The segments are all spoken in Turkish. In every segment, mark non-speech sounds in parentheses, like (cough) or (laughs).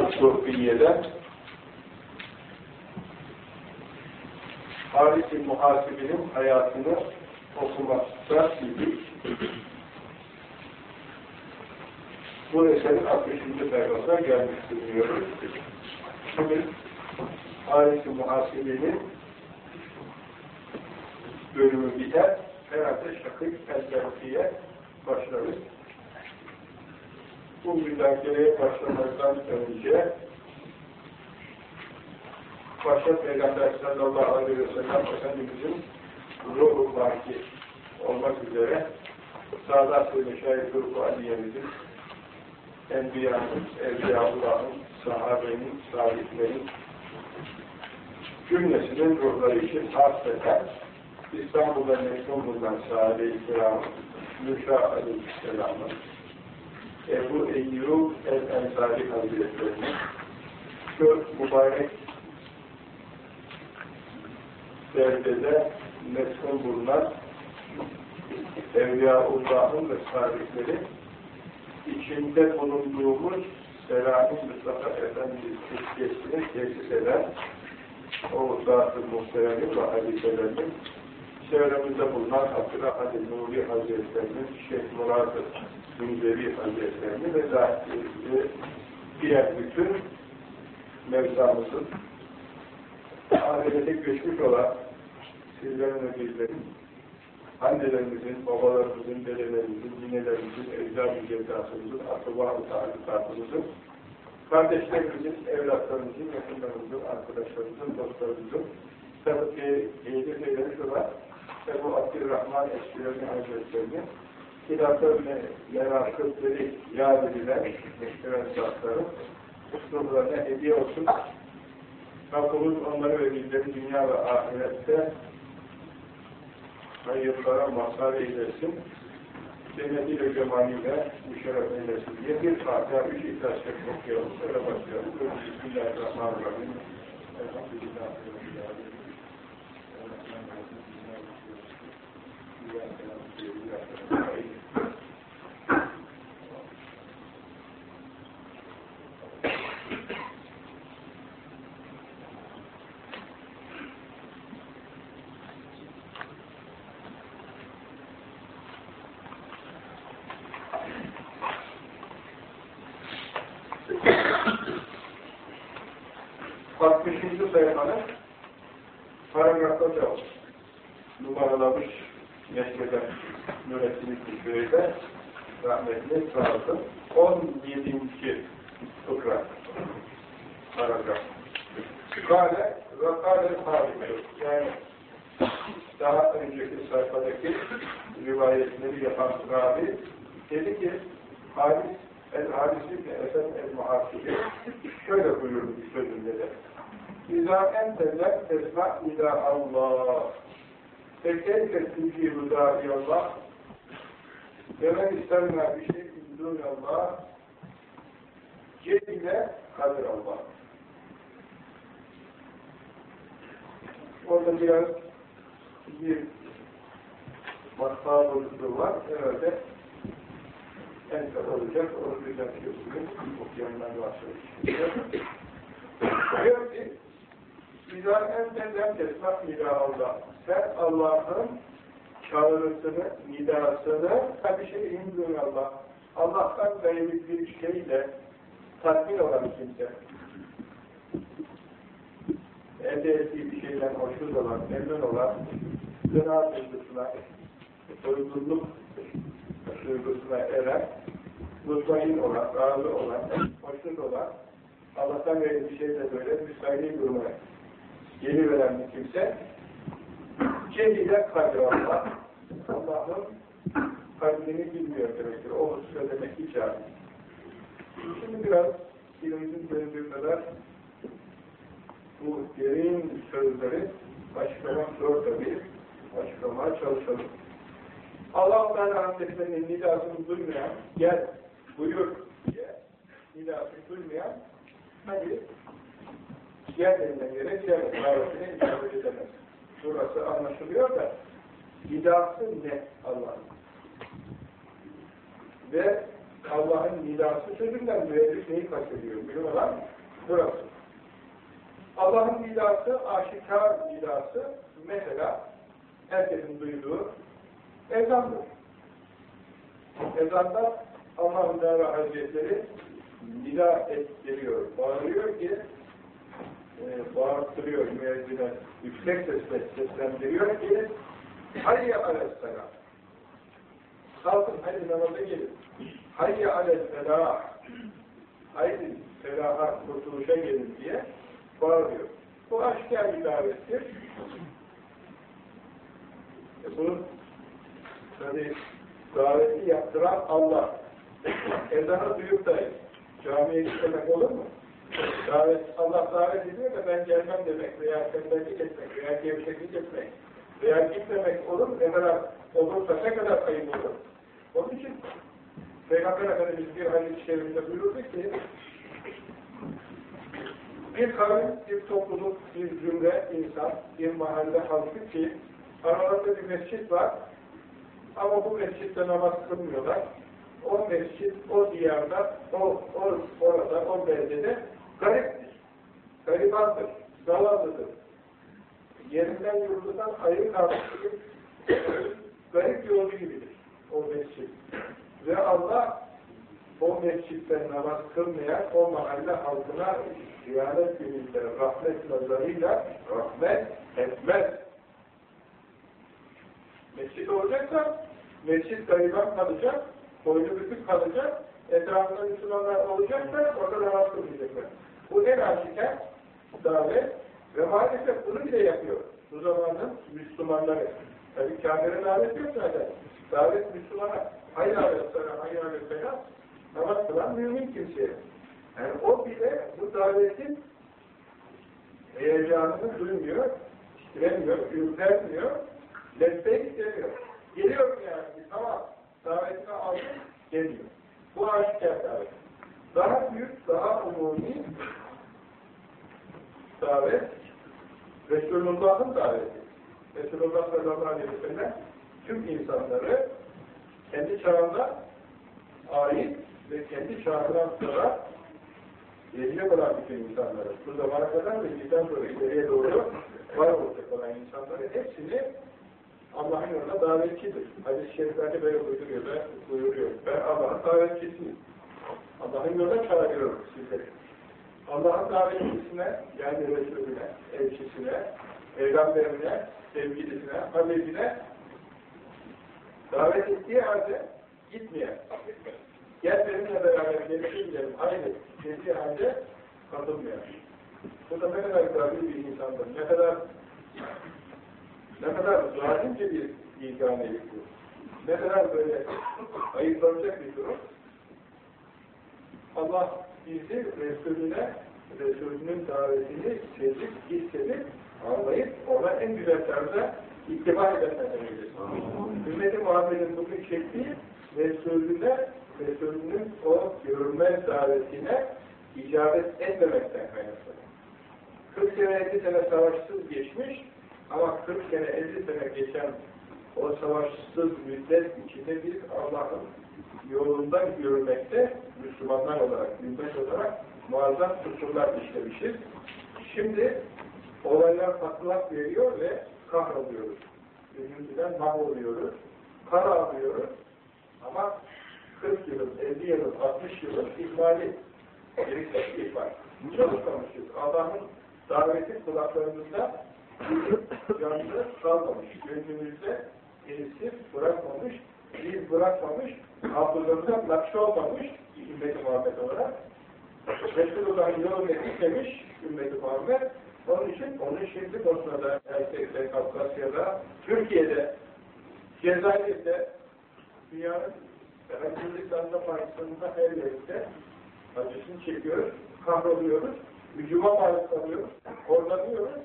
Esrar-ı Suhbiye'den Haris-i Muhasibi'nin hayatını okumakta idik. Bu eserin 60. sayfasına gelmiş bulunuyoruz. Şimdi Haris-i Muhasibi'nin bölümü biter. Herhalde Şakık Elberfi'ye başlarız. Bu müzakereye başlamadan önce başta Peygamber sallallahu aleyhi ve sellem Efendimizin ruhu baki olmak üzere Sadat ve Meşayih Ruhu Aliye'mizin Enbiya'nın, Evliyaullah'ın, sahabenin, salihlerin cümlesinin ruhları için hasreten İstanbul'da mektum bulunan sahabe-i kiram Nuşa aleyhisselamın Ebu Eyyub el-Ensari Hazretleri'nin şu mübarek derecede meskun bulunan Evliyaullah'ın ve salihleri içinde bulunduğumuz Selahi Mustafa Efendimiz Türkiye'sini tesis eden o zat-ı muhteremi ve halifelerinin çevremizde bulunan Abdülahad Nuri Hazretlerinin Şeyh Murad-ı Münzevi Hazretlerini ve diğer bütün mevzamızın ahirete göçmüş olan sizlerin ve bizlerin annelerimizin, babalarımızın, dedelerimizin, ninelerimizin, ecdad-ı cevdasımızın, atıbâ-ı tarikatımızın, kardeşlerimizin, evlatlarımızın, yakınlarımızın, arkadaşlarımızın, dostlarımızın, tabi eğitim eylemiş olan Ebu Abdülrahman Eskilerin Hazretlerinin hilaflarını, merakıtları yad edilen meşgul zatların ruhlarına hediye olsun. Rabbimiz onları ve bizleri dünya ve ahirette hayırlara mazhar eylesin. Cennetiyle cemaliyle müşerref eylesin diye bir Fatiha, üç ihlas okuyalım. Sonra başlayalım. Bismillahirrahmanirrahim. Elhamdülillah. Altmışıncı sayfanın paragrafta da numaralamış Meşkeden Nurettin Kuşbey'de rahmetli sağlıklı 17. fıkra paragraf. Kale ve kale harika. Yani daha önceki sayfadaki rivayetleri yapan ravi dedi ki Haris el-Haris ibn Esed el-Muhasibi şöyle buyurdu bir sözünde de İzâ enteller esma ila Allah Tekeyfe tücîbü dâiyallah Demen isterler bir şey Allah Cebile kadir Allah Orada biraz bir matbaa bozukluluğu var. Herhalde enter olacak. O yüzden diyorsunuz. Okuyanlar varsa. Diyor ki İzâ entenden tesmak nida Allah. Sen Allah'ın çağrısını, nidasını bir şey indir Allah. Allah'tan gayrı bir şeyle tatmin olan kimse. Elde ettiği bir şeyden hoşnut olan, memnun olan, gına duygusuna, doygunluk duygusuna eren, mutmain olan, razı olan, hoşnut olan, Allah'tan gayrı bir şeyle böyle müsaade durmaya geliveren bir kimse, Cehile Allah, Allah'ın kalbini bilmiyor demektir. O söylemek yani. Şimdi biraz dilimizin döndüğü kadar bu derin sözleri açıklamak zor tabii. Açıklamaya çalışalım. Allah Teala Hazretleri'nin nidasını duymayan, gel, buyur diye nidasını duymayan, hadi gel denilen yere gel, davetine icabet edemez. Burası anlaşılıyor da, nidası ne Allah'ın? Ve Allah'ın nidası sözünden müellif neyi kastediyor? Bilim olan burası. Allah'ın nidası, aşikar nidası, mesela herkesin duyduğu ezandır. Ezanda Allah-u Teala Hazretleri nida ettiriyor, bağırıyor ki e, bağırtırıyor müezzine, yüksek sesle seslendiriyor ki Hayye aleyhisselam kalkın hadi namaza gelin Hayye aleyhisselam haydi felaha, kurtuluşa gelin diye bağırıyor. Bu aşikar bir davettir. E bunun tabi daveti yaptıran Allah. Ezanı duyup da camiye gitmemek olur mu? Davet, Allah davet ediyor da ben gelmem demek veya tembellik etmek veya gevşeklik etmek veya gitmemek olur? Ne kadar olursa ne kadar ayıp olur? Onun için Peygamber Efendimiz bir hadis-i şerifinde buyurdu ki bir kavim, bir topluluk, bir cümle insan, bir mahalle halkı ki aralarında bir mescit var ama bu mescitte namaz kılmıyorlar. O mescit, o diyarda, o, o orada, o beldede gariptir. Garibandır, zavallıdır. Yerinden yurdundan ayrı kalmış garip yolcu gibidir o mescit. Ve Allah o mescitte namaz kılmayan o mahalle halkına ziyaret gününde rahmet nazarıyla rahmet etmez. Mescit olacaksa mescit gariban kalacak, boynu bükük kalacak, etrafında Müslümanlar olacaksa orada namaz kılmayacaklar. Bu en aşikar davet ve maalesef bunu bile yapıyor. Bu zamanın Müslümanları. Tabi kâfire davet yok zaten. Davet Müslümana. Hayır aleyhisselam, hayır aleyhisselam. Namaz kılan mümin kimseye. Yani o bile bu davetin heyecanını duymuyor, istiremiyor, ürpermiyor, lezzet istemiyor. Geliyor yani, tamam, davetini aldım, geliyor. Bu aşikar davet. Daha büyük, daha umumi davet, Resulullah'ın daveti. Resulullah sallallahu aleyhi ve sellem tüm insanları kendi çağında ait ve kendi çağından sonra gelecek olan bütün insanları, bu zamana kadar ve bizden sonra ileriye doğru var olacak olan insanları hepsini Allah'ın yoluna davetçidir. Hadis-i şeriflerde böyle buyuruyor, ben, buyuruyor. Ben Allah'ın davetçisiyim. Allah'ın yoluna çağırıyorum sizleri. Allah'ın davetçisine, yani Resulüne, elçisine, peygamberine, sevgilisine, habibine davet ettiği halde gitmeyen, gel benimle beraber gelişe gidelim, aynı dediği halde katılmayan. Bu da ne kadar zalim bir insandır, ne kadar ne kadar zalimce bir ilganelik bu. Ne kadar böyle ayıplanacak bir durum. Allah bizi Resulüne, Resulünün davetini sezip, hissedip, anlayıp ona en güzel tarzda ittiba edenlerden eylesin. Ümmet-i Muhammed'in bugün çektiği Resulüne, Resulünün o görme davetine icabet etmemekten kaynaklanır. 40 sene 50 sene savaşsız geçmiş ama 40 sene 50 sene geçen o savaşsız müddet içinde biz Allah'ın yolundan yürümekte Müslümanlar olarak, ümmet olarak muazzam kusurlar işlemişiz. Şimdi olaylar patlak veriyor ve kahroluyoruz. Üzüntüden mahvoluyoruz. Para alıyoruz. Ama 40 yılın, 50 yılın, 60 yılın ihmali gerekli ihmal. Çalışmamışız. Allah'ın daveti kulaklarımızda (clears throat) canlı kalmamış. Gönlümüzde esir bırakmamış, biz bırakmamış, hafızamıza nakş olmamış ümmeti Muhammed olarak. Resulullah'ın yolunu gitmemiş ümmeti Muhammed. Onun için onun şimdi Bosna'da, Ersek'te, Kafkasya'da, Türkiye'de, Cezayir'de, dünyanın Hindistan'da, Pakistan'da her yerinde acısını çekiyoruz, kahroluyoruz, hücuma maruz kalıyoruz, horlanıyoruz,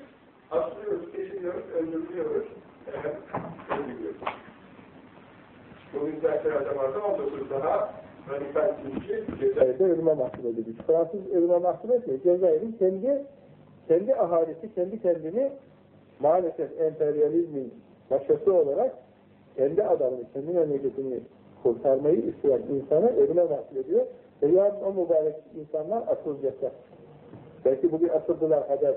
asılıyoruz, kesiliyoruz, öldürülüyoruz, evet, öldürüyoruz. Bugün derslerde vardı, 19 daha radikal Türkçe Cezayir'de ölüme mahkum edilmiş. Fransız ölüme mahkum etmiyor. Cezayir'in kendi kendi ahalisi, kendi kendini maalesef emperyalizmin başkası olarak kendi adamını, kendi memleketini kurtarmayı isteyen insanı evine naklediyor. Ve yarın o mübarek insanlar asılacaklar. Belki bugün asıldılar haber.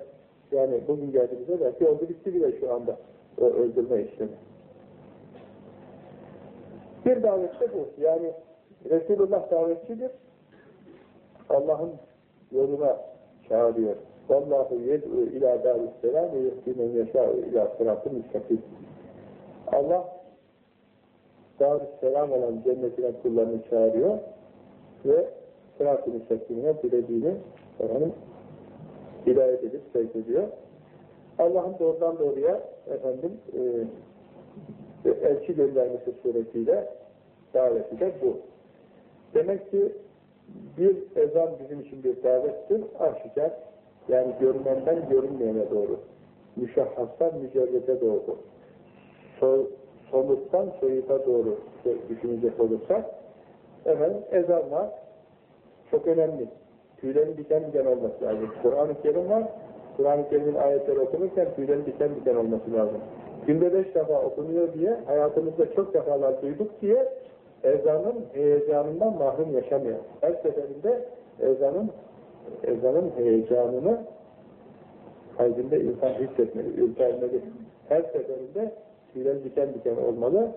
Yani bugün geldiğimizde belki oldu bitti bile şu anda o öldürme işlemi. Bir davette bu. Yani Resulullah davetçidir. Allah'ın yoluna çağırıyor. Vallahu yed'u ila darisselam ve yehdîmen yeşâ'u ila sıratı müstakim. Allah darisselam olan cennetine kullarını çağırıyor ve sırat-ı müstakimine dilediğini efendim, hidayet edip sevk ediyor. Allah'ın doğrudan doğruya efendim e, elçi göndermesi suretiyle daveti de bu. Demek ki bir ezan bizim için bir davettir, aşikar. Yani görünenden görünmeyene doğru. Müşahhastan mücerrete doğru. So, soluktan soyuta doğru düşünecek olursak, efendim ezan var, çok önemli. Tüylerin diken diken olması lazım. Kur'an-ı Kerim var, Kur'an-ı Kerim'in ayetleri okunurken tüylerin diken diken olması lazım. Günde beş defa okunuyor diye, hayatımızda çok defalar duyduk diye, ezanın heyecanından mahrum yaşamıyor. Her seferinde ezanın ezanın heyecanını kalbinde insan hissetmeli, ürpermeli. Her seferinde tüyler diken diken olmalı.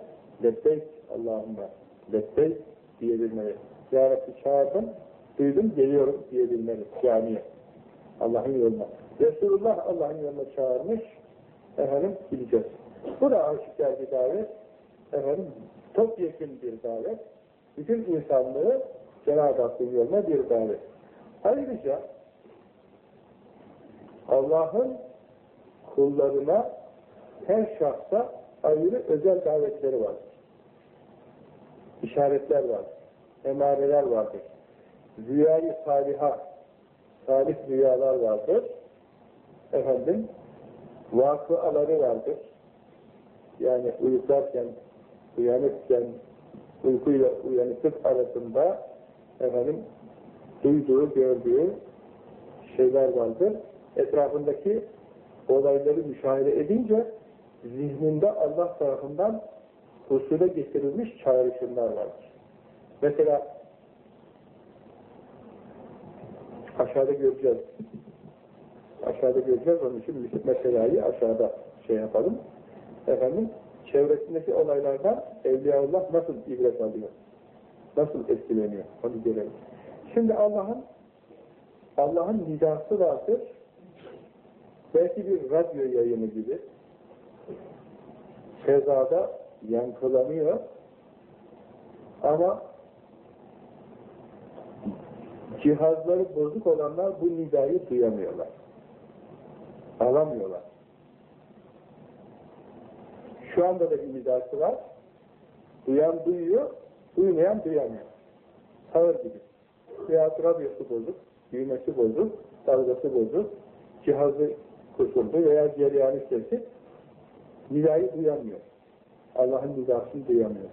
Lebbeyk Allah'ımda, lebbeyk diyebilmeli. Ya Rabbi çağırdım, duydum, geliyorum diyebilmeli camiye. Allah'ın yoluna. Resulullah Allah'ın yoluna çağırmış, efendim gideceğiz. Bu da aşikar bir davet, efendim topyekun bir davet, bütün insanlığı Cenab-ı Hakk'ın yoluna bir davet. Ayrıca Allah'ın kullarına her şahsa ayrı özel davetleri vardır. İşaretler vardır. Emareler vardır. Rüyayı saliha, salih rüyalar vardır. Efendim, vakıaları vardır. Yani uyuklarken, uyanıkken, uykuyla uyanıklık arasında efendim, duyduğu, gördüğü şeyler vardır. Etrafındaki olayları müşahede edince zihninde Allah tarafından husule getirilmiş çağrışımlar vardır. Mesela aşağıda göreceğiz. Aşağıda göreceğiz. Onun için meselayı aşağıda şey yapalım. Efendim, çevresindeki olaylardan Evliyaullah nasıl ibret alıyor? Nasıl etkileniyor? Onu görelim. Şimdi Allah'ın Allah'ın nidası vardır. Belki bir radyo yayını gibi fezada yankılanıyor ama cihazları bozuk olanlar bu nidayı duyamıyorlar. Alamıyorlar. Şu anda da bir nidası var. Duyan duyuyor, duymayan duyamıyor. Sağır gibi. Veya radyosu bozuk, düğmesi bozuk, dalgası bozuk, cihazı kusurdu veya cereyanı kesik, nidayı duyamıyor. Allah'ın nidasını duyamıyor.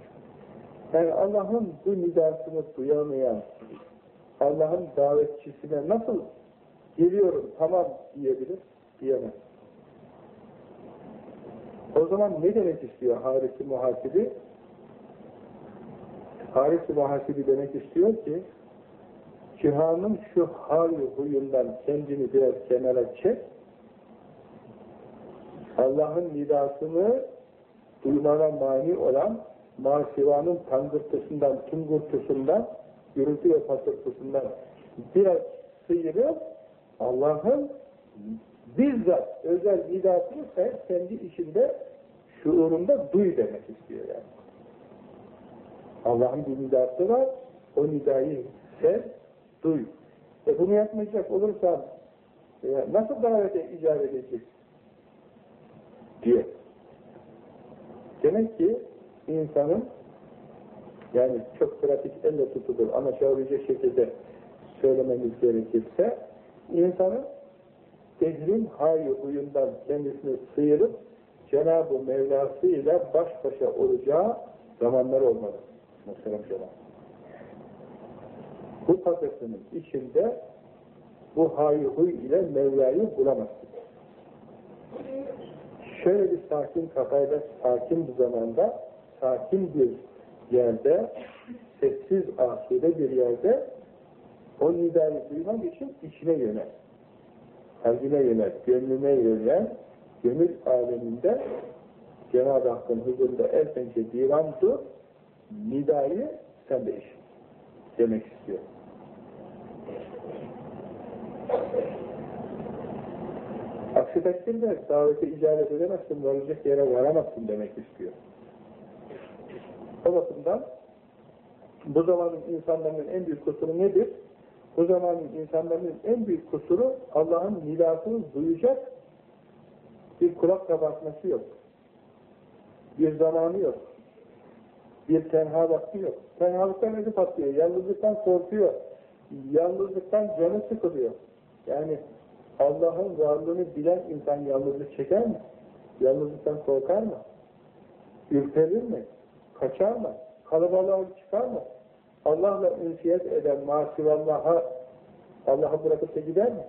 Yani Allah'ın bu nidasını duyamayan, Allah'ın davetçisine nasıl geliyorum, tamam diyebilir, diyemez. O zaman ne demek istiyor Haris-i Muhasibi? Haris-i Muhasibi demek istiyor ki, cihanın şu hal huyundan kendini biraz kenara çek, Allah'ın nidasını duymana mani olan masivanın tangırtısından, tungurtusundan, gürültü ve patırtısından biraz sıyırıp Allah'ın bizzat özel nidasını sen kendi içinde şuurunda duy demek istiyor yani. Allah'ın bir nidası var, o nidayı sen duy. E bunu yapmayacak olursan e, nasıl davete icabet edeceksin? diye. Demek ki insanın yani çok pratik elle tutulur anlaşabilecek şekilde söylememiz gerekirse insanın ehlim hayı huyundan kendisini sıyırıp Cenab-ı Mevlası ile baş başa olacağı zamanlar olmalı. Muhterem Cenab. Bu paketinin içinde bu hayı huy ile Mevla'yı bulamazsın şöyle bir sakin kafayla, sakin bir zamanda, sakin bir yerde, sessiz asude bir yerde o nidayı duymak için içine yönel. Kalbine yönel, gönlüne yönel, gönül aleminde Cenab-ı Hakk'ın huzurunda el pençe divan dur, nidayı sen de işit demek istiyor. Aksi takdirde davete icabet edemezsin, varacak yere varamazsın demek istiyor. O bakımdan bu zamanın insanların en büyük kusuru nedir? Bu zamanın insanların en büyük kusuru Allah'ın nidasını duyacak bir kulak kabartması yok. Bir zamanı yok. Bir tenha vakti yok. Tenhalıktan ödü patlıyor. Yalnızlıktan korkuyor. Yalnızlıktan canı sıkılıyor. Yani Allah'ın varlığını bilen insan yalnızlık çeker mi? Yalnızlıktan korkar mı? Ürperir mi? Kaçar mı? Kalabalığa çıkar mı? Allah'la ünsiyet eden masivallaha Allah'ı bırakıp da gider mi?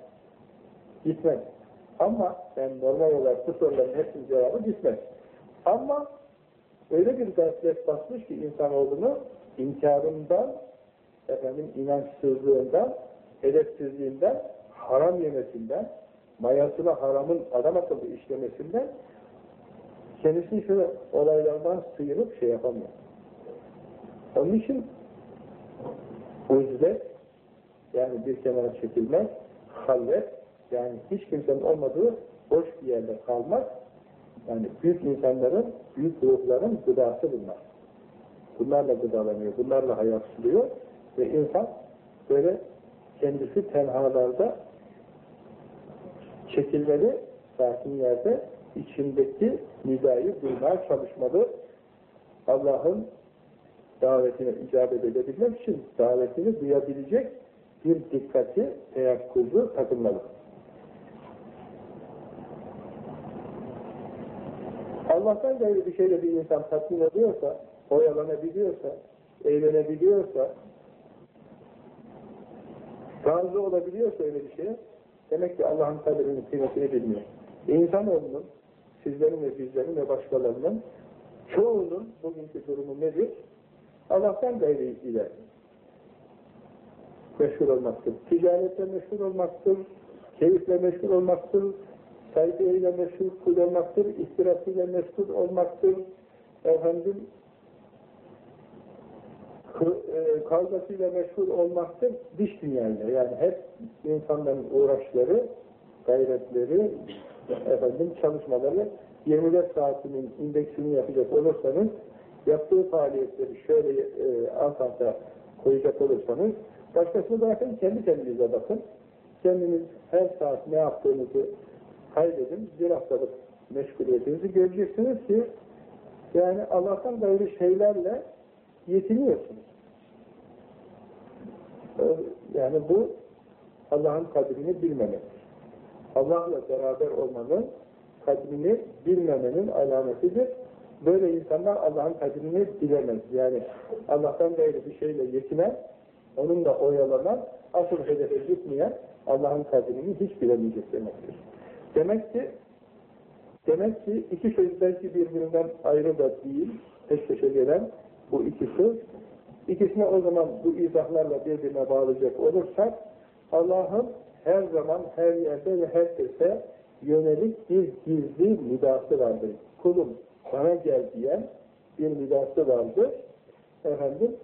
Gitmez. Ama yani normal olarak bu soruların hepsinin cevabı gitmez. Ama öyle bir gaflet basmış ki insanoğlunu inkarından, efendim inançsızlığından, edepsizliğinden, haram yemesinden, mayasına haramın adam akıllı işlemesinden kendisini şu olaylardan sıyırıp şey yapamıyor. Onun için uzlet yani bir kenara çekilmek, halvet yani hiç kimsenin olmadığı boş bir yerde kalmak yani büyük insanların, büyük ruhların gıdası bunlar. Bunlarla gıdalanıyor, bunlarla hayat suluyor ve insan böyle kendisi tenhalarda çekilmeli, sakin yerde içindeki nidayı duymaya çalışmalı. Allah'ın davetine icabet edebilmek için davetini duyabilecek bir dikkati, teyakkuzu takılmalı. Allah'tan gayrı bir şeyle bir insan tatmin ediyorsa, oyalanabiliyorsa, eğlenebiliyorsa, razı olabiliyorsa öyle bir şeye, demek ki Allah'ın kaderini, kıymetini bilmiyor. İnsanoğlunun, sizlerin ve bizlerin ve başkalarının çoğunun bugünkü durumu nedir? Allah'tan gayrı ile meşhur olmaktır. Ticaretle meşhur olmaktır, keyifle meşhur olmaktır, saygıyla meşhur olmaktır, ihtirasıyla meşhur olmaktır, efendim e, kavgasıyla meşhur olmaktır dış dünyayla. Yani hep insanların uğraşları, gayretleri, efendim çalışmaları 24 saatinin indeksini yapacak olursanız yaptığı faaliyetleri şöyle e, alt alta koyacak olursanız başkasını bırakın kendi kendinize bakın. Kendiniz her saat ne yaptığınızı kaydedin. Bir haftalık meşguliyetinizi göreceksiniz ki yani Allah'tan gayrı şeylerle yetiniyorsunuz. Yani bu Allah'ın kadrini bilmemektir. Allah'la beraber olmanın kadrini bilmemenin alametidir. Böyle insanlar Allah'ın kadrini bilemez. Yani Allah'tan gayrı bir şeyle yetinen, onunla oyalanan, asıl hedefe gitmeyen Allah'ın kadrini hiç bilemeyecek demektir. Demek ki demek ki iki söz belki birbirinden ayrı da değil, peş peşe gelen bu iki söz. İkisine o zaman bu izahlarla birbirine bağlayacak olursak Allah'ın her zaman, her yerde ve herkese yönelik bir gizli nidası vardır. Kulum bana gel diyen bir nidası vardır. Efendim,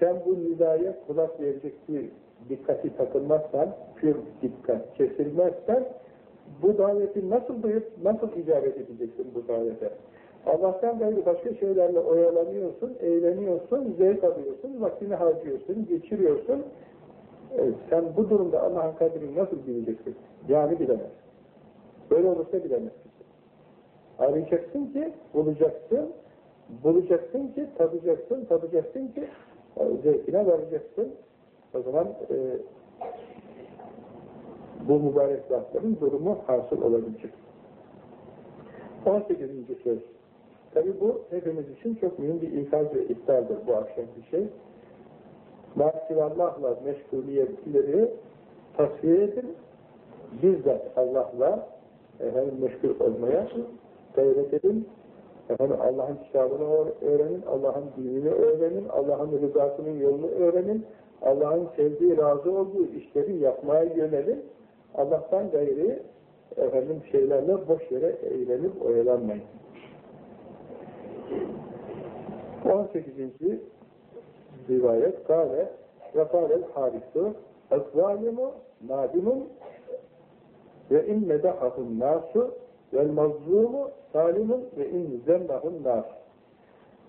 sen bu nidaya kulak verecek bir dikkati takılmazsan, pür dikkat kesilmezsen, bu daveti nasıl duyup, nasıl icabet edeceksin bu davete? Allah'tan gayrı başka şeylerle oyalanıyorsun, eğleniyorsun, zevk alıyorsun, vaktini harcıyorsun, geçiriyorsun. Evet, sen bu durumda Allah'ın kadrini nasıl bileceksin? Yani bilemez. Böyle olursa bilemezsin. Arayacaksın ki bulacaksın, bulacaksın ki tadacaksın, tadacaksın ki zevkine varacaksın. O zaman e, bu mübarek zatların durumu hasıl olabilecek. 18. söz. Tabi bu hepimiz için çok mühim bir ikaz ve iptaldir bu akşamki şey. Mahsivallah'la meşguliyetleri tasfiye edin. Bizzat Allah'la efendim, meşgul olmaya gayret edin. Efendim Allah'ın kitabını öğrenin, Allah'ın dinini öğrenin, Allah'ın rızasının yolunu öğrenin, Allah'ın sevdiği, razı olduğu işleri yapmaya yönelin. Allah'tan gayri efendim şeylerle boş yere eğlenip oyalanmayın. 18. rivayet kâle ve kâlel harisu ezzalimu nadimun ve in medahahun nasu vel mazlumu salimun ve in zemmahun nas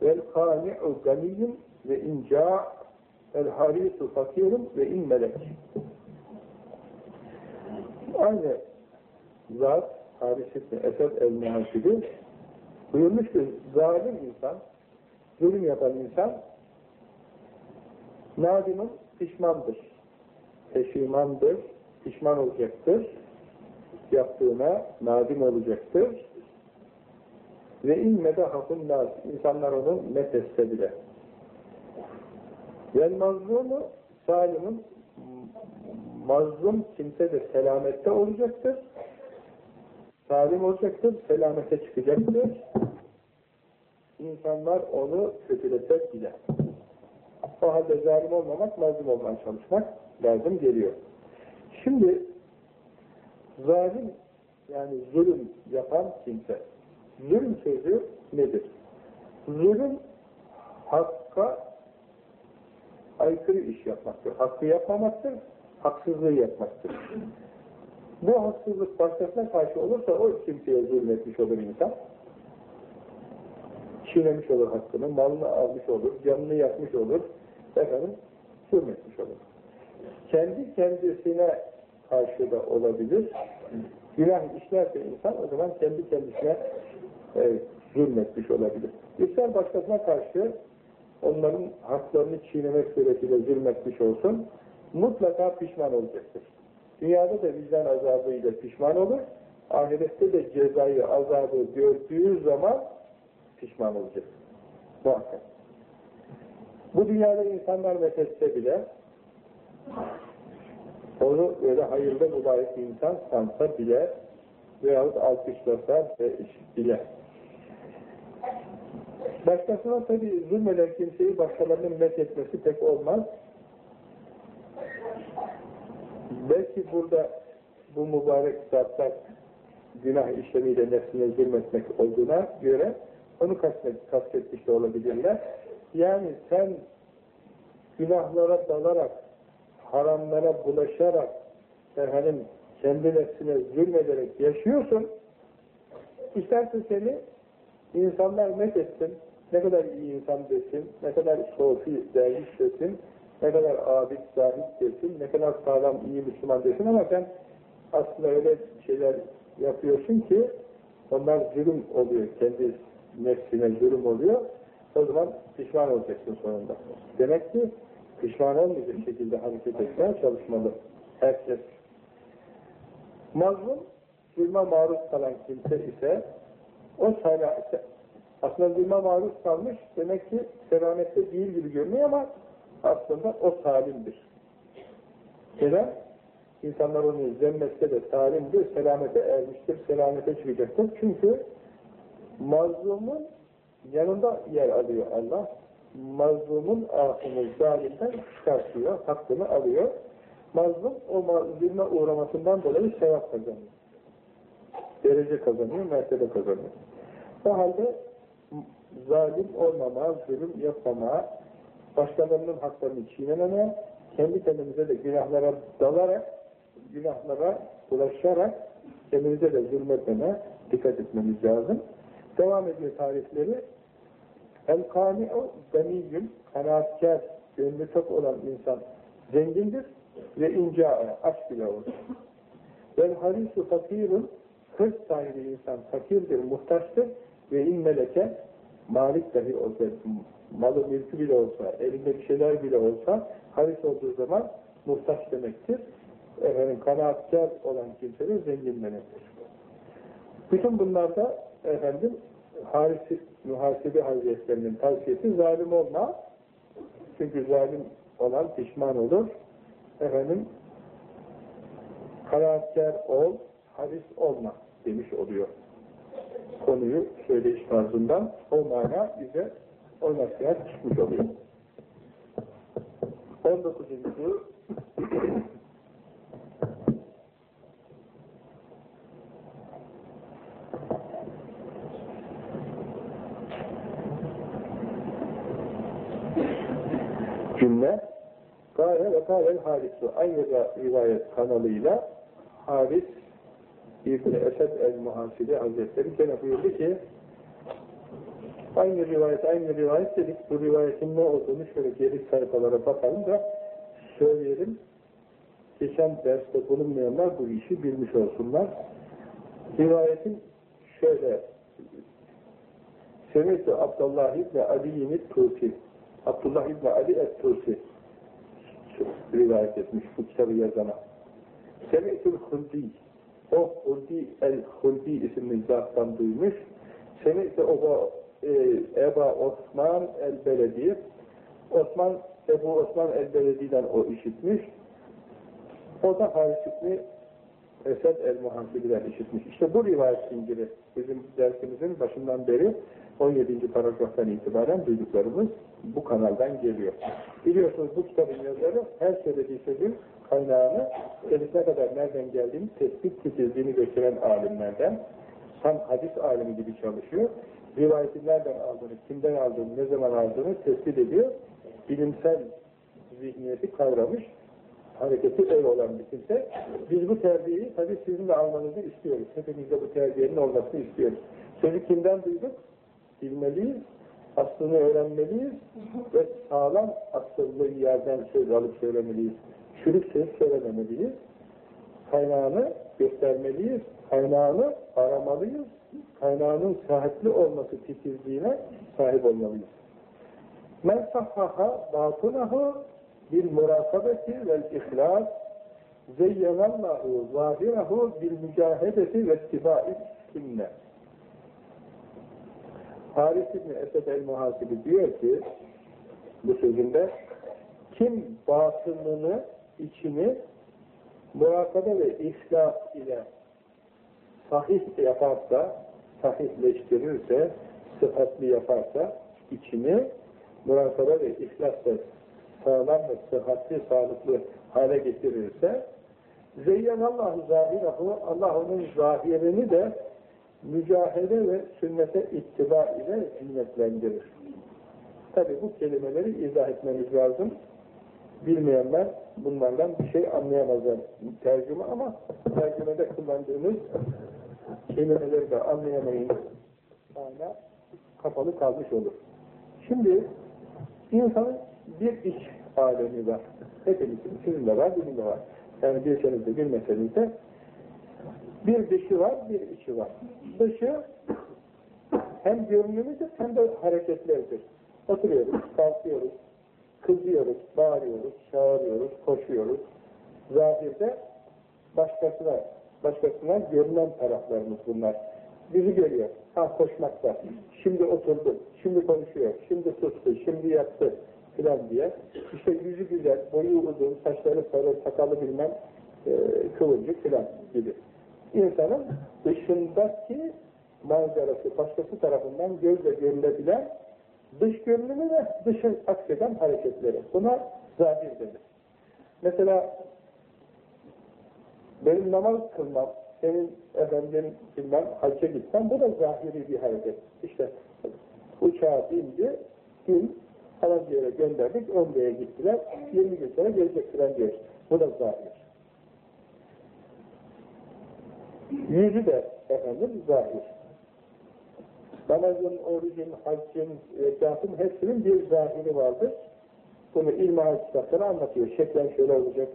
vel kâni'u ganiyyum ve in ca' vel harisu fakirun ve in melek. Aynı zat Haris İbni Esed el-Muhasibi buyurmuş zalim insan zulüm yapan insan nadimin pişmandır. Peşimandır pişman olacaktır yaptığına nadim olacaktır. Ve inmede hakun naz. İnsanlar onu methetse bile. Vel mazlumu salimin mazlum kimse de selamette olacaktır. Salim olacaktır, selamete çıkacaktır. İnsanlar onu kötülese bile. O halde zalim olmamak, mazlum olmaya çalışmak lazım geliyor. Şimdi Zalim yani zulüm yapan kimse. Zulüm sözü nedir? Zulüm hakka aykırı iş yapmaktır. Hakkı yapmamaktır, haksızlığı yapmaktır. Bu haksızlık başkasına karşı olursa o kimseye zulmetmiş olur insan. Çiğnemiş olur hakkını, malını almış olur, canını yakmış olur, efendim zulmetmiş olur. Kendi kendisine karşı da olabilir. Günah işlerse insan o zaman kendi kendisine e, zulmetmiş olabilir. İster başkasına karşı onların haklarını çiğnemek suretiyle zulmetmiş olsun, mutlaka pişman olacaktır. Dünyada da vicdan azabıyla pişman olur, ahirette de cezayı, azabı gördüğü zaman pişman olacak. Muhakkak. Bu dünyada insanlar methetse bile onu öyle hayırlı mübarek insan sansa bile veyahut alkışlasa bile. Başkasına tabi zulmeden kimseyi başkalarının met etmesi pek olmaz. Belki burada bu mübarek zatlar günah işlemiyle nefsine zulmetmek olduğuna göre onu kastetmiş de olabilirler. Yani sen günahlara dalarak haramlara bulaşarak efendim kendi nefsine zulmederek yaşıyorsun. İsterse seni insanlar met etsin. Ne kadar iyi insan desin ne kadar sofi derviş desin ne kadar abid zahid desin ne kadar sağlam iyi Müslüman desin. Ama sen aslında öyle şeyler yapıyorsun ki onlar zulüm oluyor. Kendi nefsine zulüm oluyor. O zaman pişman olacaksın sonunda. Demek ki pişman olmayacak şekilde hareket etmeye çalışmalı. Herkes. Mazlum, zulme maruz kalan kimse ise o sayla, aslında zulme maruz kalmış demek ki selamette değil gibi görünüyor ama aslında o salimdir. Neden? İnsanlar onu zemmetse de salimdir, selamete ermiştir, selamete çıkacaktır. Çünkü mazlumun yanında yer alıyor Allah mazlumun ahını zalimden çıkartıyor, hakkını alıyor. Mazlum o zulme uğramasından dolayı sevap kazanıyor. Derece kazanıyor, mertebe kazanıyor. O halde zalim olmama, zulüm yapmama, başkalarının haklarını çiğnememe, kendi kendimize de günahlara dalarak, günahlara ulaşarak kendimize de zulmetmeme dikkat etmemiz lazım. Devam ediyor tarifleri. El-kâni'u ganiyyün, kanaatkar, gönlü çok olan insan zengindir ve inca'e, aç bile olur. Vel harisu fakirun, hırs sahibi insan fakirdir, muhtaçtır ve in meleke, malik dahi olsa, malı mülkü bile olsa, elinde bir şeyler bile olsa, haris olduğu zaman muhtaç demektir. Efendim, kanaatkar olan kimse de zengin demektir. Bütün bunlarda efendim Haris Muhasibi Hazretlerinin tavsiyesi zalim olma. Çünkü zalim olan pişman olur. Efendim kanaatkar ol, haris olma demiş oluyor. konuyu söyleyiş tarzından o mana bize o nasihat çıkmış oluyor. 19. cümle Gâle ve gâlel harisu aynı rivayet kanalıyla Haris İbni Esed el-Muhasibi Hazretleri gene buyurdu ki aynı rivayet aynı rivayet dedik. Bu rivayetin ne olduğunu şöyle geri sayfalara bakalım da söyleyelim. Geçen derste bulunmayanlar bu işi bilmiş olsunlar. Rivayetin şöyle Semih-i Abdullah İbni Ali'nin Tusi Abdullah İbni Ali et-Tusi rivayet etmiş bu kitabı yazana. Semihül Huldi o Huldi el-Huldi isimli zattan duymuş. Semihü Oba e, Eba Osman el-Beledi Osman Ebu Osman el-Beledi'den o işitmiş. O da Haris İbni Esed el-Muhammedi'den işitmiş. İşte bu rivayet zinciri bizim dersimizin başından beri 17. paragraftan itibaren duyduklarımız bu kanaldan geliyor. Biliyorsunuz bu kitabın yazarı her söylediği sözün kaynağını kendisine kadar nereden geldiğini tespit edildiğini gösteren alimlerden tam hadis alimi gibi çalışıyor. Rivayeti nereden aldığını, kimden aldığını, ne zaman aldığını tespit ediyor. Bilimsel zihniyeti kavramış, hareketi öyle olan bir kimse. Biz bu terbiyeyi tabii sizin de almanızı istiyoruz. Hepimizde bu terbiyenin olmasını istiyoruz. Sözü kimden duyduk? Bilmeliyiz, aslını öğrenmeliyiz ve sağlam asıllı yerden söz alıp söylemeliyiz. Çürük söz söylememeliyiz. Kaynağını göstermeliyiz. Kaynağını aramalıyız. Kaynağının sahipli olması titizliğine sahip olmalıyız. Men sahhaha batınahu bil murakabeti vel ihlas zeyyenallahu zahirahu bil mücahedeti ve ittibai sünne. Haris İbni Esed el-Muhasibi diyor ki bu sözünde kim batınını, içini murakabe ve ihlas ile sahih yaparsa, sahihleştirirse, sıhhatli yaparsa içini murakabe ve ihlasla sağlam ve sıhhatli, sağlıklı hale getirirse Zeyyenallahu zahirahu Allah onun zahirini de mücahede ve sünnete ittiba ile zinetlendirir. Tabi bu kelimeleri izah etmemiz lazım. Bilmeyenler bunlardan bir şey anlayamazlar tercüme ama tercümede kullandığımız kelimeleri de anlayamayın. Hala kapalı kalmış olur. Şimdi insanın bir iç alemi var. Hepimizin, sizin de var, benim de var. Yani bilseniz de bilmeseniz de bir dışı var, bir içi var. Dışı hem görünümüdür hem de hareketlerdir. Oturuyoruz, kalkıyoruz, kızıyoruz, bağırıyoruz, çağırıyoruz, koşuyoruz. Zahirde başkasına, başkasına görünen taraflarımız bunlar. Bizi görüyor. Ha koşmakta. Şimdi oturdu, şimdi konuşuyor, şimdi sustu, şimdi yattı filan diye. İşte yüzü güzel, boyu uzun, saçları sarı, sakalı bilmem e, kıvırcık filan gibi. İnsanın dışındaki manzarası başkası tarafından gözle görülebilen dış görünümü ve dışı akseden hareketleri. Buna zahir denir. Mesela benim namaz kılmam, senin efendim bilmem hacca gitsem bu da zahiri bir hareket. İşte uçağa bindi, gün falan bir yere gönderdik, Umre'ye gittiler, 20 gün sonra gelecek filan diyor. Bu da zahir. Yüzü de efendim zahir. Namazın, orucun, haccın, zekatın hepsinin bir zahiri vardır. Bunu ilmihal kitapları anlatıyor. Şeklen şöyle olacak,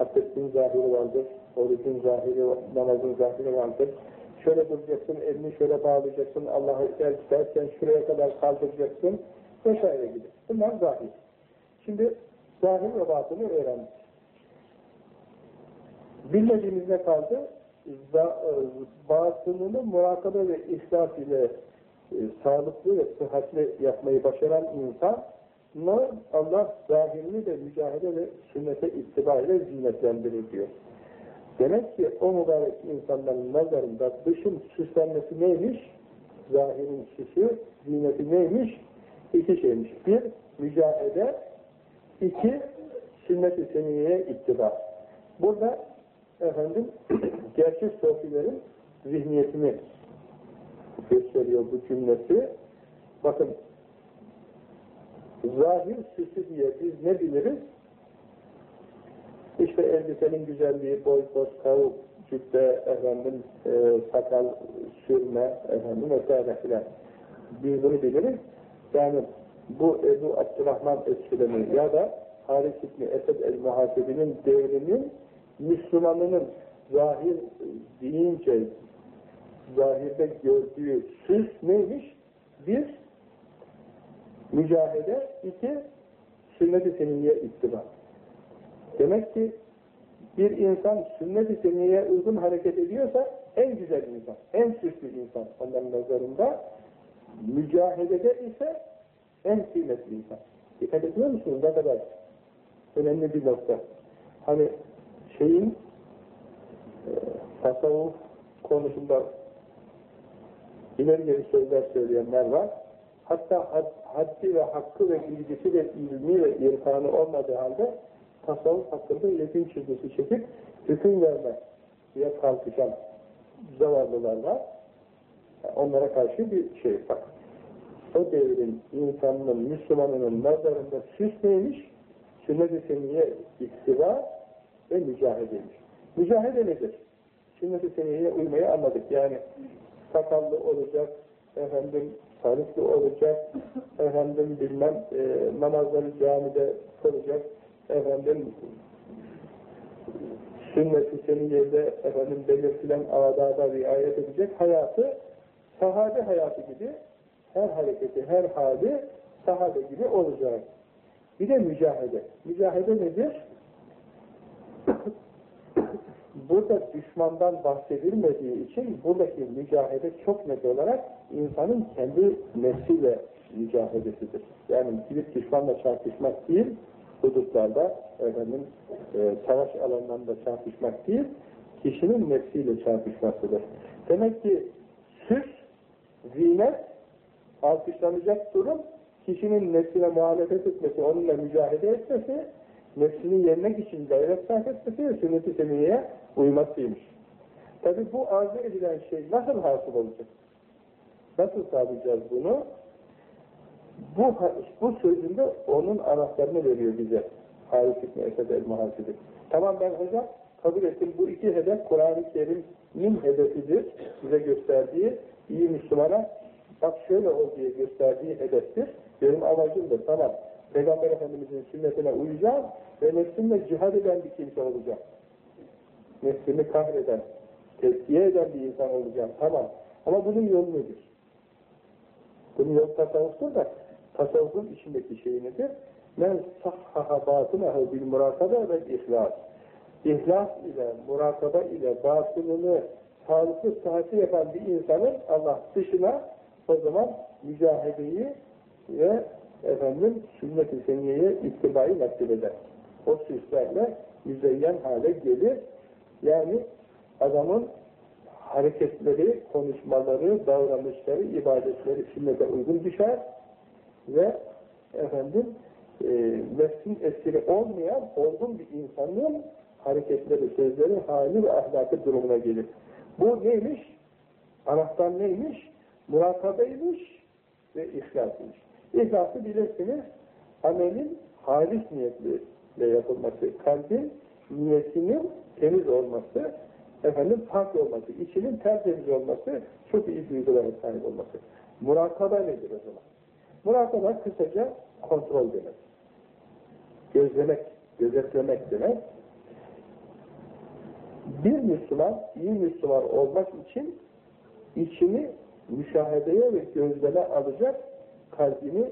abdestin zahiri vardır, orucun zahiri, namazın zahiri vardır. Şöyle duracaksın, elini şöyle bağlayacaksın, Allah'ı derken şuraya kadar kaldıracaksın, vesaire gibi. Bunlar zahir. Şimdi zahir ve batını öğrendik. Bilmediğimiz ne kaldı? E, batınını murakabe ve ihlas ile e, sağlıklı ve sıhhatli yapmayı başaran insan Allah zahirini de mücahede ve sünnete ittiba ile zinetlendirir diyor. Demek ki o mübarek insanların nazarında dışın süslenmesi neymiş? zahirin süsü, ziyneti neymiş? İki şeymiş. Bir, mücahede, iki, sünnet-i seniyeye ittiba. Burada efendim (clears throat) gerçek sofilerin zihniyetini gösteriyor bu cümlesi. Bakın zahir süsü diye biz ne biliriz? İşte elbisenin güzelliği, boy, poz, kavuk, cübbe, efendim, e, sakal, sürme, efendim, vesaire filan. Biz bunu biliriz. Yani bu Ebu Abdurrahman Esfileni ya da Haris İbni Esed el-Muhasibi'nin devrinin Müslümanının zahir deyince zahirde gördüğü süs neymiş? Bir, mücahede, iki, sünnet-i seniyye ittiba. Demek ki bir insan sünnet-i seniyye uygun hareket ediyorsa en güzel insan, en süslü insan onların nazarında. Mücahedede ise en kıymetli insan. Dikkat ediyor musunuz? Ne kadar önemli bir nokta. Hani şeyin e, tasavvuf konusunda ileri geri sözler söyleyenler var. Hatta had, haddi ve hakkı ve bilgisi ve ilmi ve irfanı olmadığı halde tasavvuf hakkında iletim çizgisi çekip hüküm verme diye kalkışan zavallılar var. Onlara karşı bir şey bak. O devrin insanının, Müslümanının nazarında süs neymiş? Sünnet-i seniye iktiva ve mücahedeymiş. Mücahede nedir? Sünnet-i seniyeye uymayı anladık. Yani sakallı olacak, efendim sarıklı olacak, efendim bilmem e, namazları camide kılacak, efendim sünnet-i seniyede efendim belirtilen adada riayet edecek hayatı sahabe hayatı gibi her hareketi, her hali sahabe gibi olacak. Bir de mücahede. Mücahede nedir? Burada düşmandan bahsedilmediği için buradaki mücahede çok net olarak insanın kendi nefsiyle mücahedesidir. Yani bir düşmanla çarpışmak değil, hudutlarda, efendim, e, savaş alanlarında çarpışmak değil, kişinin nefsiyle çarpışmasıdır. Demek ki süs, zinet, alkışlanacak durum, kişinin nefsine muhalefet etmesi, onunla mücadele etmesi, nefsini yenmek için gayret sarf etmesi ve sünnet-i seniyeye uymasıymış. Tabi bu arzu edilen şey nasıl hasıl olacak? Nasıl sağlayacağız bunu? Bu, bu sözünde onun anahtarını veriyor bize. Haris İbni Esed el-Muhasibi. Tamam ben hocam kabul ettim. Bu iki hedef Kur'an-ı Kerim'in hedefidir. Size gösterdiği iyi Müslümana bak şöyle ol diye gösterdiği hedeftir. Benim amacım da tamam. Peygamber Efendimiz'in sünnetine uyacağım ve nefsimle cihad eden bir kimse olacağım. Nefsimi kahreden, tezkiye eden bir insan olacağım. Tamam. Ama bunun yolu nedir? Bunun yolu tasavvuftur da tasavvufun içindeki şey nedir? Men sahhaha batınahu bil murakabe ve ihlas. İhlas ile, murakaba ile batınını sağlıklı sıhhati yapan bir insanın Allah dışına o zaman mücahedeyi ve efendim sünnet-i seniyeye ittibayı nasip eder. O süslerle müzeyyen hale gelir. Yani adamın hareketleri, konuşmaları, davranışları, ibadetleri sünnete uygun düşer ve efendim e, nefsin esiri olmayan olgun bir insanın hareketleri, sözleri, hali ve ahlakı durumuna gelir. Bu neymiş? Anahtar neymiş? Murakabeymiş ve ihlasıymış. İhlası bilirsiniz, amelin halis niyetle yapılması, kalbin niyetinin temiz olması, efendim fark olması, içinin tertemiz olması, çok iyi duygulara sahip olması. Murakaba nedir o zaman? Murakaba kısaca kontrol demek. Gözlemek, gözetlemek demek. Bir Müslüman, iyi Müslüman olmak için içini müşahedeye ve gözleme alacak, kalbini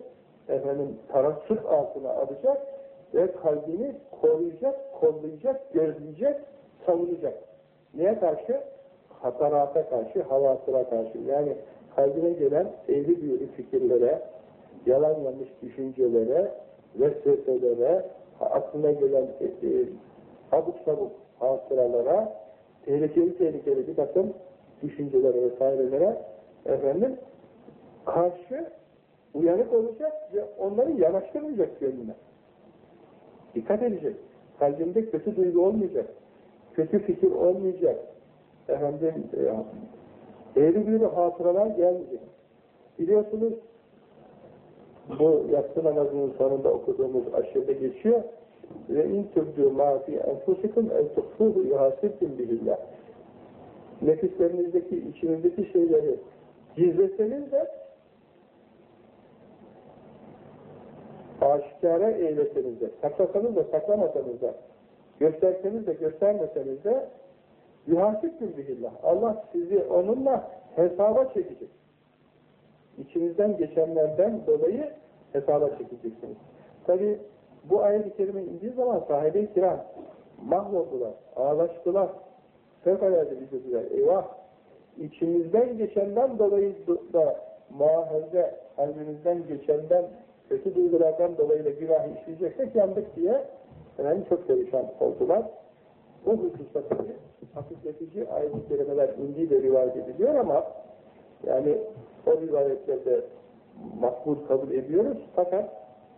efendim tarassut altına alacak ve kalbini koruyacak, kollayacak, gözleyecek, savunacak. Neye karşı? Hatarata karşı, havasına karşı. Yani kalbine gelen eğri büğrü fikirlere, yalan yanlış düşüncelere, vesveselere, aklına gelen e, e, abuk sabuk hatıralara, tehlikeli tehlikeli bir takım düşüncelere vesairelere efendim karşı uyanık olacak ve onları yanaştırmayacak gönlüne. Dikkat edecek. Kalbinde kötü duygu olmayacak. Kötü fikir olmayacak. Efendim, e, eğri büğrü hatıralar gelmeyecek. Biliyorsunuz, bu yatsı namazının sonunda okuduğumuz aşırıda geçiyor. Ve in tübdü ma fi enfusikum ev tukfuhu yuhasibkum bihillah. Nefislerinizdeki, içinizdeki şeyleri gizleseniz de aşikara eyleseniz de, saklasanız da saklamasanız da, gösterseniz de göstermeseniz de yuhasibkum bihillah. Allah sizi onunla hesaba çekecek. İçinizden geçenlerden dolayı hesaba çekeceksiniz. Tabi bu ayet-i kerime indiği zaman sahibe-i kiram mahvoldular, ağlaştılar. Fevkalade üzüldüler. Eyvah! İçimizden geçenden dolayı da muahaze kalbimizden geçenden kötü duygulardan dolayı da günah işleyeceksek yandık diye yani çok perişan oldular. Bu hususta hafifletici ayet-i kerimeler indiği de rivayet ediliyor ama yani o rivayetlerde makbul kabul ediyoruz fakat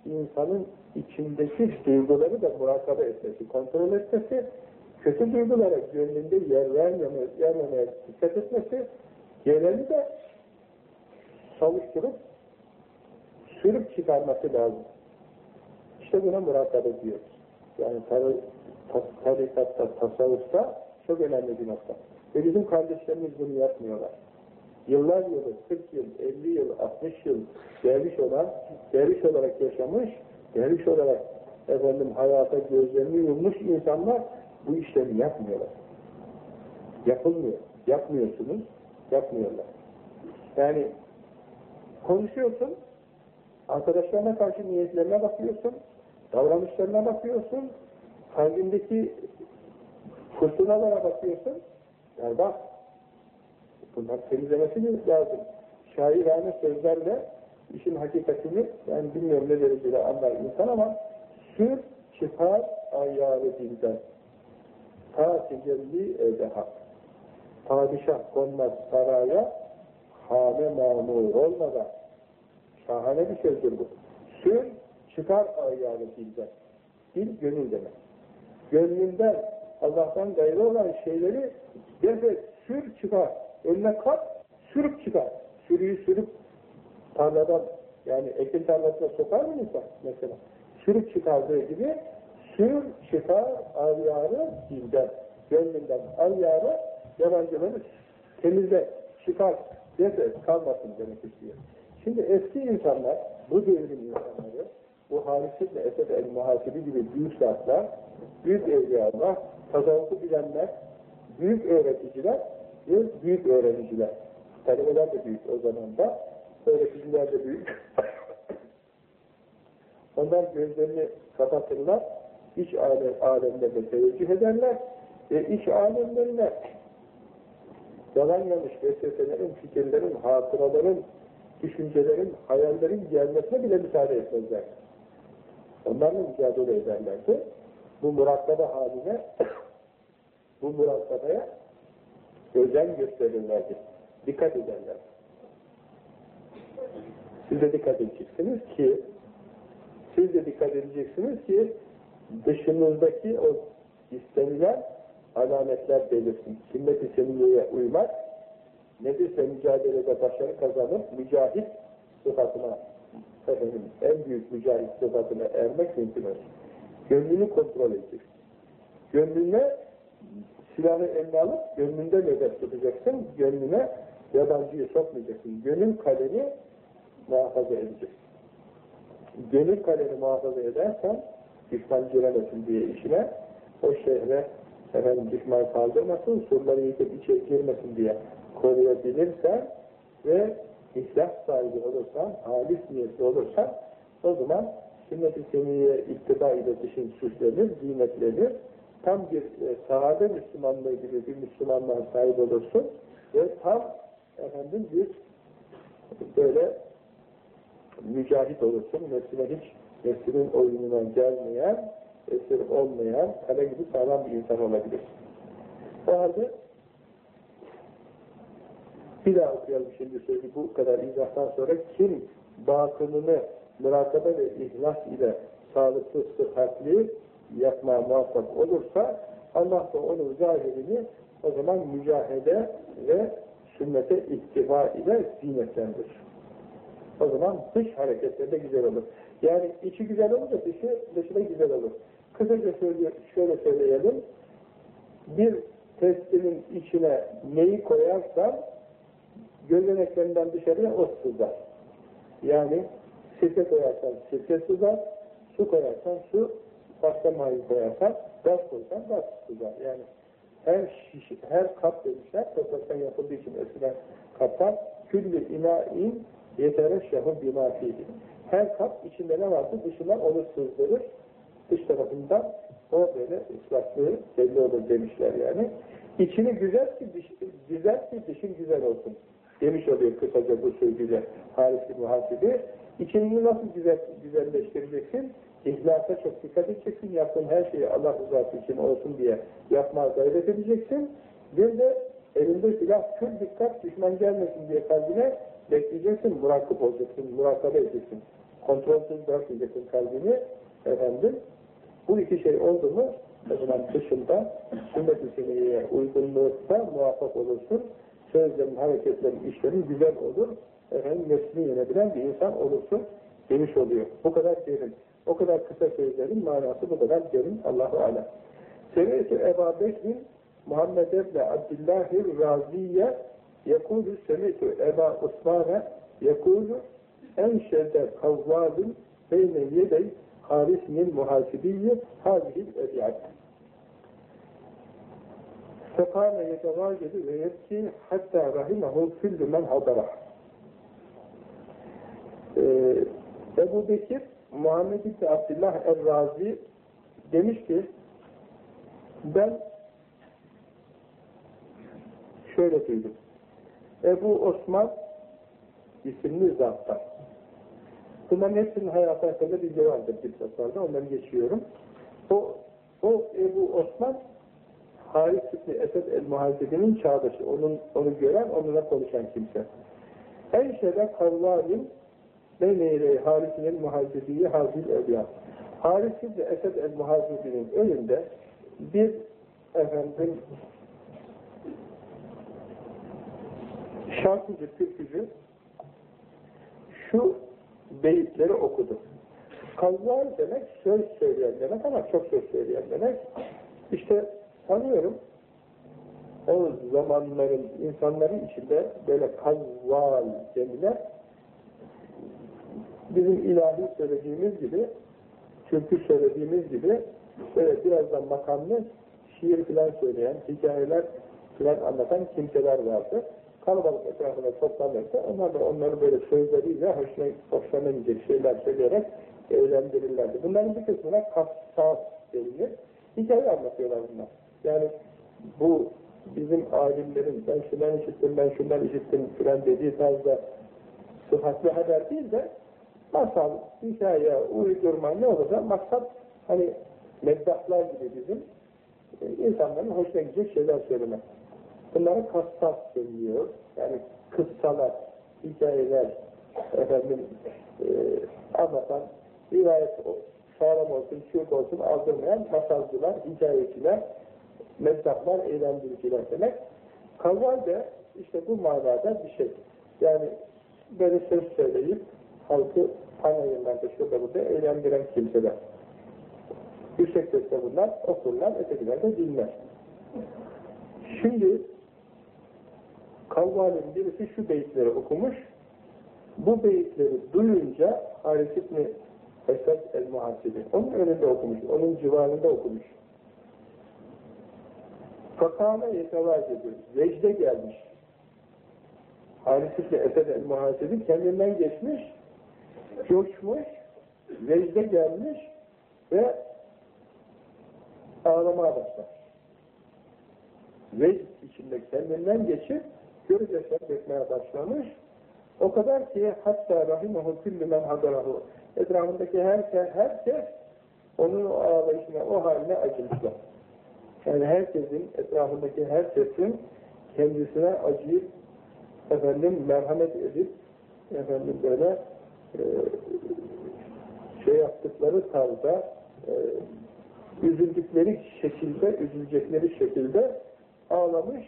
insanın içindeki duyguları da murakabe etmesi, kontrol etmesi, kötü duygulara gönlünde yer vermemeye, vermemeye dikkat etmesi, geleni de savuşturup sürüp çıkarması lazım. İşte buna murakabe diyoruz. Yani tar tarikatta, tasavvufta çok önemli bir nokta. Ve bizim kardeşlerimiz bunu yapmıyorlar. Yıllar yılı, 40 yıl, 50 yıl, 60 yıl derviş olan, derviş olarak yaşamış, derviş olarak efendim hayata gözlerini yummuş insanlar bu işlemi yapmıyorlar. Yapılmıyor. Yapmıyorsunuz, yapmıyorlar. Yani konuşuyorsun, arkadaşlarına karşı niyetlerine bakıyorsun, davranışlarına bakıyorsun, kalbindeki fırtınalara bakıyorsun, yani bak, bunlar temizlemesi lazım. Şairane sözlerle işin hakikatini, yani bilmiyorum ne derecede anlar insan ama sür çıkar ayarı dilden. Ta tecelli evde hak. Padişah konmaz saraya, hane mamur olmadan. Şahane bir sözdür bu. Sür çıkar ayarı dilden. Dil gönül demek. Gönlünden Allah'tan gayrı olan şeyleri defet, sür çıkar. Önüne kat, sürüp çıkar. Sürüyü sürüp tarladan yani ekin tarlasına sokar mı insan mesela? Sürüp çıkardığı gibi sür çıkar avyarı dilden, gönlünden avyarı yabancıları temizle, çıkar, defet, kalmasın demek istiyor. Şimdi eski insanlar, bu devrin insanları, bu Halis İbni Esed el-Muhasibi gibi büyük zatlar, büyük evliyalar, tasavvufu bilenler, büyük öğreticiler ve büyük öğreniciler. Talebeler de büyük o zaman da, öğreticiler de büyük. (laughs) Onlar gözlerini kapatırlar, iç alem, alemlerine teveccüh ederler ve iç alemlerine yalan yanlış vesveselerin, fikirlerin, hatıraların, düşüncelerin, hayallerin gelmesine bile müsaade etmezler. Onlarla mücadele ederlerdi. Bu murakaba haline, (coughs) bu murakabaya özen gösterirlerdi. Dikkat ederler. Siz de dikkat edeceksiniz ki siz de dikkat edeceksiniz ki dışınızdaki o istenilen alametler belirsin. Sünnet-i seniyeye uymak, nefisle mücadelede başarı kazanıp mücahit sıfatına efendim, en büyük mücahit sıfatına ermek mümkün olur. Gönlünü kontrol edecek. Gönlüne silahı eline alıp gönlünde nöbet tutacaksın, gönlüne yabancıyı sokmayacaksın. Gönül kaleni muhafaza edeceksin. Gönül kaleni muhafaza edersen düşman giremesin diye içine o şehre efendim düşman kaldırmasın, surları yıkıp içeri girmesin diye koruyabilirsen ve ihlas sahibi olursan, halis niyetli olursan o zaman sünnet-i seniye iktiba ile dışın süslenir, zinetlenir. Tam bir e, sahabe Müslümanlığı gibi bir Müslümanlığa sahip olursun ve tam efendim bir böyle mücahit olursun. Nefsine hiç nefsinin oyununa gelmeyen, esir olmayan, kale gibi sağlam bir insan olabilir. O halde Bir daha okuyalım şimdi sözü bu kadar izahtan sonra kim batınını mürakabe ve ihlas ile sağlıklı, sıhhatli yapmaya muvaffak olursa Allah da onun zahirini o zaman mücahede ve sünnete iktifa ile zinetlendirir. O zaman dış hareketleri de güzel olur. Yani içi güzel olunca dışı, dışı da güzel olur. Kısaca şöyle söyleyelim. Bir testinin içine neyi koyarsan gözeneklerinden dışarıya o sızar. Yani sirke koyarsan sirke sızar, su koyarsan su, başka mayı koyarsan gaz koyarsan gaz sızar. Yani her şiş, her kap demişler, topraktan yapıldığı için eskiden kaplar, küllü ina'in yetereşşahı bimâfîdi. Her kap içinde ne varsa dışından onu sızdırır, dış tarafından o böyle ıslaklığı belli olur demişler yani. İçini güzel ki, dış, güzel ki dışın güzel olsun. Demiş oluyor kısaca bu sözüyle Haris-i Muhasibi. İçini nasıl güzel, güzelleştireceksin? İhlasa çok dikkat edeceksin. Yaptığın her şeyi Allah rızası için olsun diye yapmaya gayret edeceksin. Bir de elinde silah tüm dikkat düşman gelmesin diye kalbine bekleyeceksin, murakip olacaksın, murakabe edeceksin. Kontrolsüz bırakmayacaksın kalbini. Efendim, bu iki şey oldu mu, o zaman dışında sünnet-i uygunlukta muvaffak olursun. Sözlerin, hareketlerin, işlerin güzel olur. Efendim, nefsini yenebilen bir insan olursun demiş oluyor. Bu kadar derin. O kadar kısa sözlerin manası bu kadar derin. Allahu Alem. Seviyeti Ebu Bekir'in Muhammed ebne Abdillahir Raziye yekûlü semitu Eba Osman'e yekûlü enşede kavvalin beyne yedey harismin muhasibiyye hazihil ebiyat. Fekâne yetevâcedu ve yetki hatta rahimehu küllü men hadarah. Ee, Ebu Bekir Muhammed İbni Abdullah Er-Razi demiş ki ben şöyle duydum. Ebu Osman isimli zattan. Bunların hepsinin hayatı hakkında bilgi vardır kitaplarda. Onları geçiyorum. O, o Ebu Osman Haris İbni Esed el-Muhazibi'nin çağdaşı. Onun, onu gören, onunla konuşan kimse. En şeyde kavvalin Beyne-i Haris'in muhazibiyi hazil evliya. Haris İbni Esed el-Muhazibi'nin önünde bir efendim şarkıcı, türkücü şu beyitleri okudu. Kavval demek söz söyleyen demek ama çok söz söyleyen demek. İşte sanıyorum o zamanların insanların içinde böyle kavval denilen bizim ilahi söylediğimiz gibi türkü söylediğimiz gibi böyle birazdan makamlı şiir filan söyleyen, hikayeler filan anlatan kimseler vardı kalabalık etrafına toplanırsa onlar da onları böyle sözleriyle hoşuna, hoşlarına şeyler söyleyerek eğlendirirlerdi. Bunların bir kısmına kassas denilir. Hikaye anlatıyorlar bunlar. Yani bu bizim alimlerin ben şundan işittim, ben şundan işittim filan dediği tarzda sıhhatli haber değil de masal, hikaye, uydurma ne olursa maksat hani meddahlar gibi bizim insanların hoşuna gidecek şeyler söylemek. Bunlara kassas deniliyor. Yani kıssalar, hikayeler, efendim, e, anlatan, rivayet sağlam olsun, çürük olsun aldırmayan masalcılar, hikayeciler, mezdahlar, eğlendiriciler demek. Kavval de işte bu manada bir şey. Yani böyle söz söyleyip halkı panayırlarda şurada burada eğlendiren kimseler. Yüksek sesle bunlar okurlar, ötekiler de dinler. Şimdi Kavval'in birisi şu beyitleri okumuş. Bu beyitleri duyunca Haris İbni Esad el-Muhasibi. Onun önünde okumuş, onun civarında okumuş. Fakâle yetevâcedu. Vecde gelmiş. Haris İbni Esad el-Muhasibi kendinden geçmiş, coşmuş, vecde gelmiş ve ağlamaya başlamış. Vecd içinde kendinden geçip gözyaşlar dökmeye başlamış. O kadar ki hatta rahimehu küllü men hadarahu. Etrafındaki herkes, herkes onun o ağlayışına, o haline acımışlar. Yani herkesin, etrafındaki herkesin kendisine acıyıp efendim merhamet edip efendim böyle e, şey yaptıkları tarzda e, üzüldükleri şekilde, üzülecekleri şekilde ağlamış,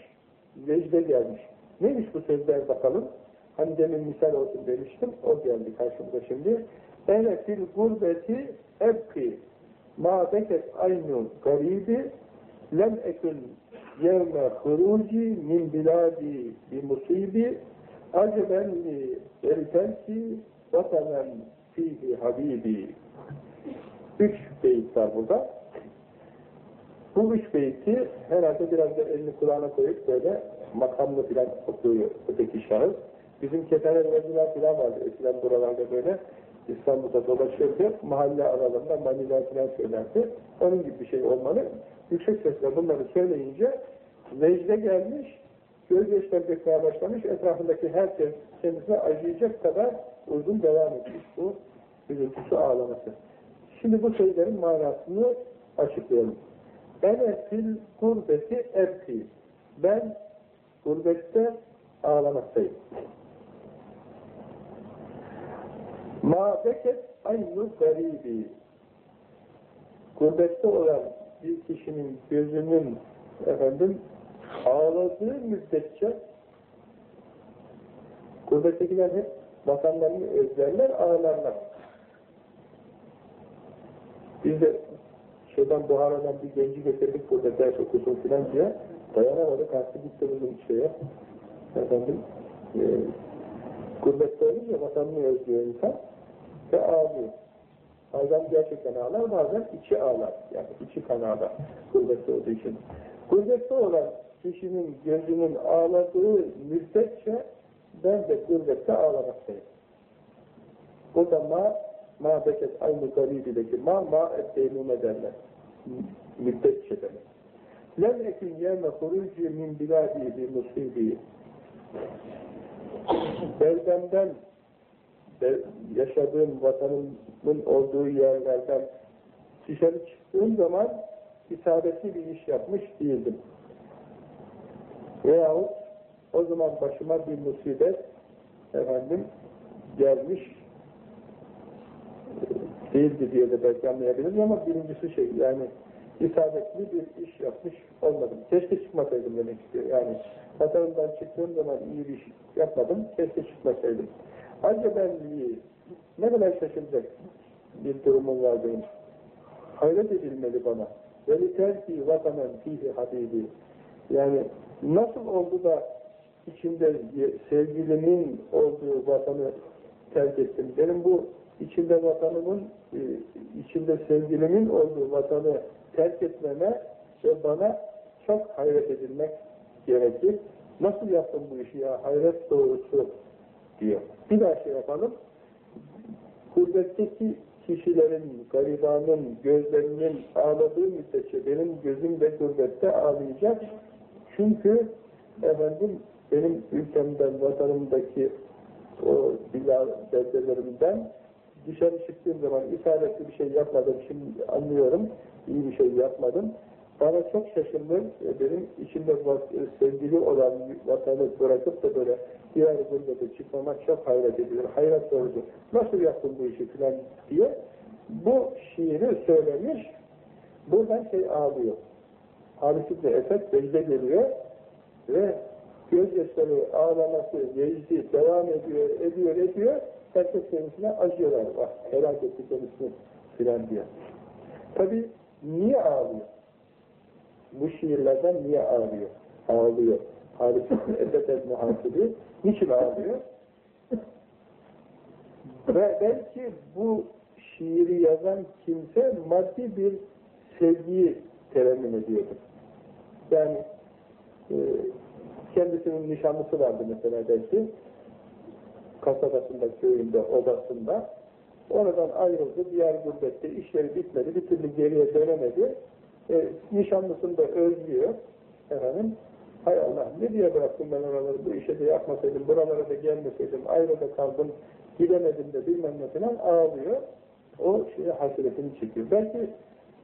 vecde gelmiş. Neymiş bu sözler bakalım? Hani demin misal olsun demiştim, o geldi karşımıza şimdi. Ene fil gurbeti ebki ma beket aynı garibi lem ekün yevme huruci min biladi bi musibi aceben li eritenki vatanen üç beyit var burada. Bu üç beyti herhalde biraz da elini kulağına koyup böyle makamlı filan okuyor öteki şahıs. Bizim keseler veziler filan vardı eskiden buralarda böyle İstanbul'da dolaşırdı. Mahalle aralarında maniler filan söylerdi. Onun gibi bir şey olmalı. Yüksek sesle bunları söyleyince vecde gelmiş, gözyaşları dökmeye başlamış, etrafındaki herkes kendisine acıyacak kadar uzun devam etmiş bu üzüntüsü ağlaması. Şimdi bu sözlerin manasını açıklayalım. Ene fil gurbeti ebki. Ben gurbette ağlamaktayım. Ma beket aynı garibi. Gurbette olan bir kişinin gözünün efendim ağladığı müddetçe gurbettekiler hep vatanlarını özlerler, ağlarlar. Biz de şeyden Buhara'dan bir genci getirdik burada ders okusun filan diye dayanamadı, kalktı gitti bizim şeye efendim e, gurbette olunca vatanını özlüyor insan ve ağlıyor. Bazen gerçekten ağlar, bazen içi ağlar. Yani içi kan ağlar. Gurbette olduğu için. Gurbette olan kişinin gözünün ağladığı müddetçe ben de gurbette ağlamaktayım. Burada ma, ma beket aynı garibideki ma, ma etteynime derler. Müddetçe demek. Lem ekin yevme huruci min biladi bi musibi. Beldemden yaşadığım vatanımın olduğu yerlerden dışarı çıktığım zaman isabetli bir iş yapmış değildim. Veyahut o zaman başıma bir musibet efendim gelmiş değildi diye de belki anlayabiliriz ama birincisi şey yani isabetli bir iş yapmış olmadım. Keşke çıkmasaydım demek istiyor. Yani vatanımdan çıktığım zaman iyi bir iş yapmadım. Keşke çıkmasaydım. Acebenliği ne kadar şaşılacak bir durumum var benim. Hayret edilmeli bana. Terki vatanen fihi habibi. Yani nasıl oldu da içinde sevgilimin olduğu vatanı terk ettim. Benim bu içinde vatanımın, e, içinde sevgilimin olduğu vatanı terk etmeme ve bana çok hayret edilmek gerekir. Nasıl yaptım bu işi ya? Hayret doğrusu diyor. Bir daha şey yapalım. Gurbetteki kişilerin, garibanın, gözlerinin ağladığı müddetçe benim gözüm de gurbette ağlayacak. Çünkü efendim benim ülkemden, vatanımdaki o bilal beldelerimden dışarı çıktığım zaman isabetli bir şey yapmadım. Şimdi anlıyorum, iyi bir şey yapmadım. Bana çok şaşırdım. Benim içimde sevgili olan vatanı bırakıp da böyle diğer gurbete çıkmamak çok hayret edilir. Hayret doğrusu. Nasıl yaptın bu işi filan diye bu şiiri söylemiş. Buradan şey ağlıyor. Halisi de Esed geliyor ve gözyaşları ağlaması, vecdi devam ediyor, ediyor, ediyor. Herkes kendisine acıyorlar. Bak, helak etti kendisini filan diye. Tabi niye ağlıyor? Bu şiirlerden niye ağlıyor? Ağlıyor. Halisi Esed el muhasibi niçin ağlıyor? Ve belki bu şiiri yazan kimse maddi bir sevgiyi terennüm ediyordu. Yani e, kendisinin nişanlısı vardı mesela belki kasabasında, köyünde, odasında oradan ayrıldı, diğer gurbette işleri bitmedi, bir türlü geriye dönemedi e, nişanlısını da özlüyor efendim hay Allah ne diye bıraktım ben oraları bu işe de yapmasaydım, buralara da gelmeseydim ayrıda kaldım, gidemedim de bilmem ne falan ağlıyor o şeye hasretini çekiyor. Belki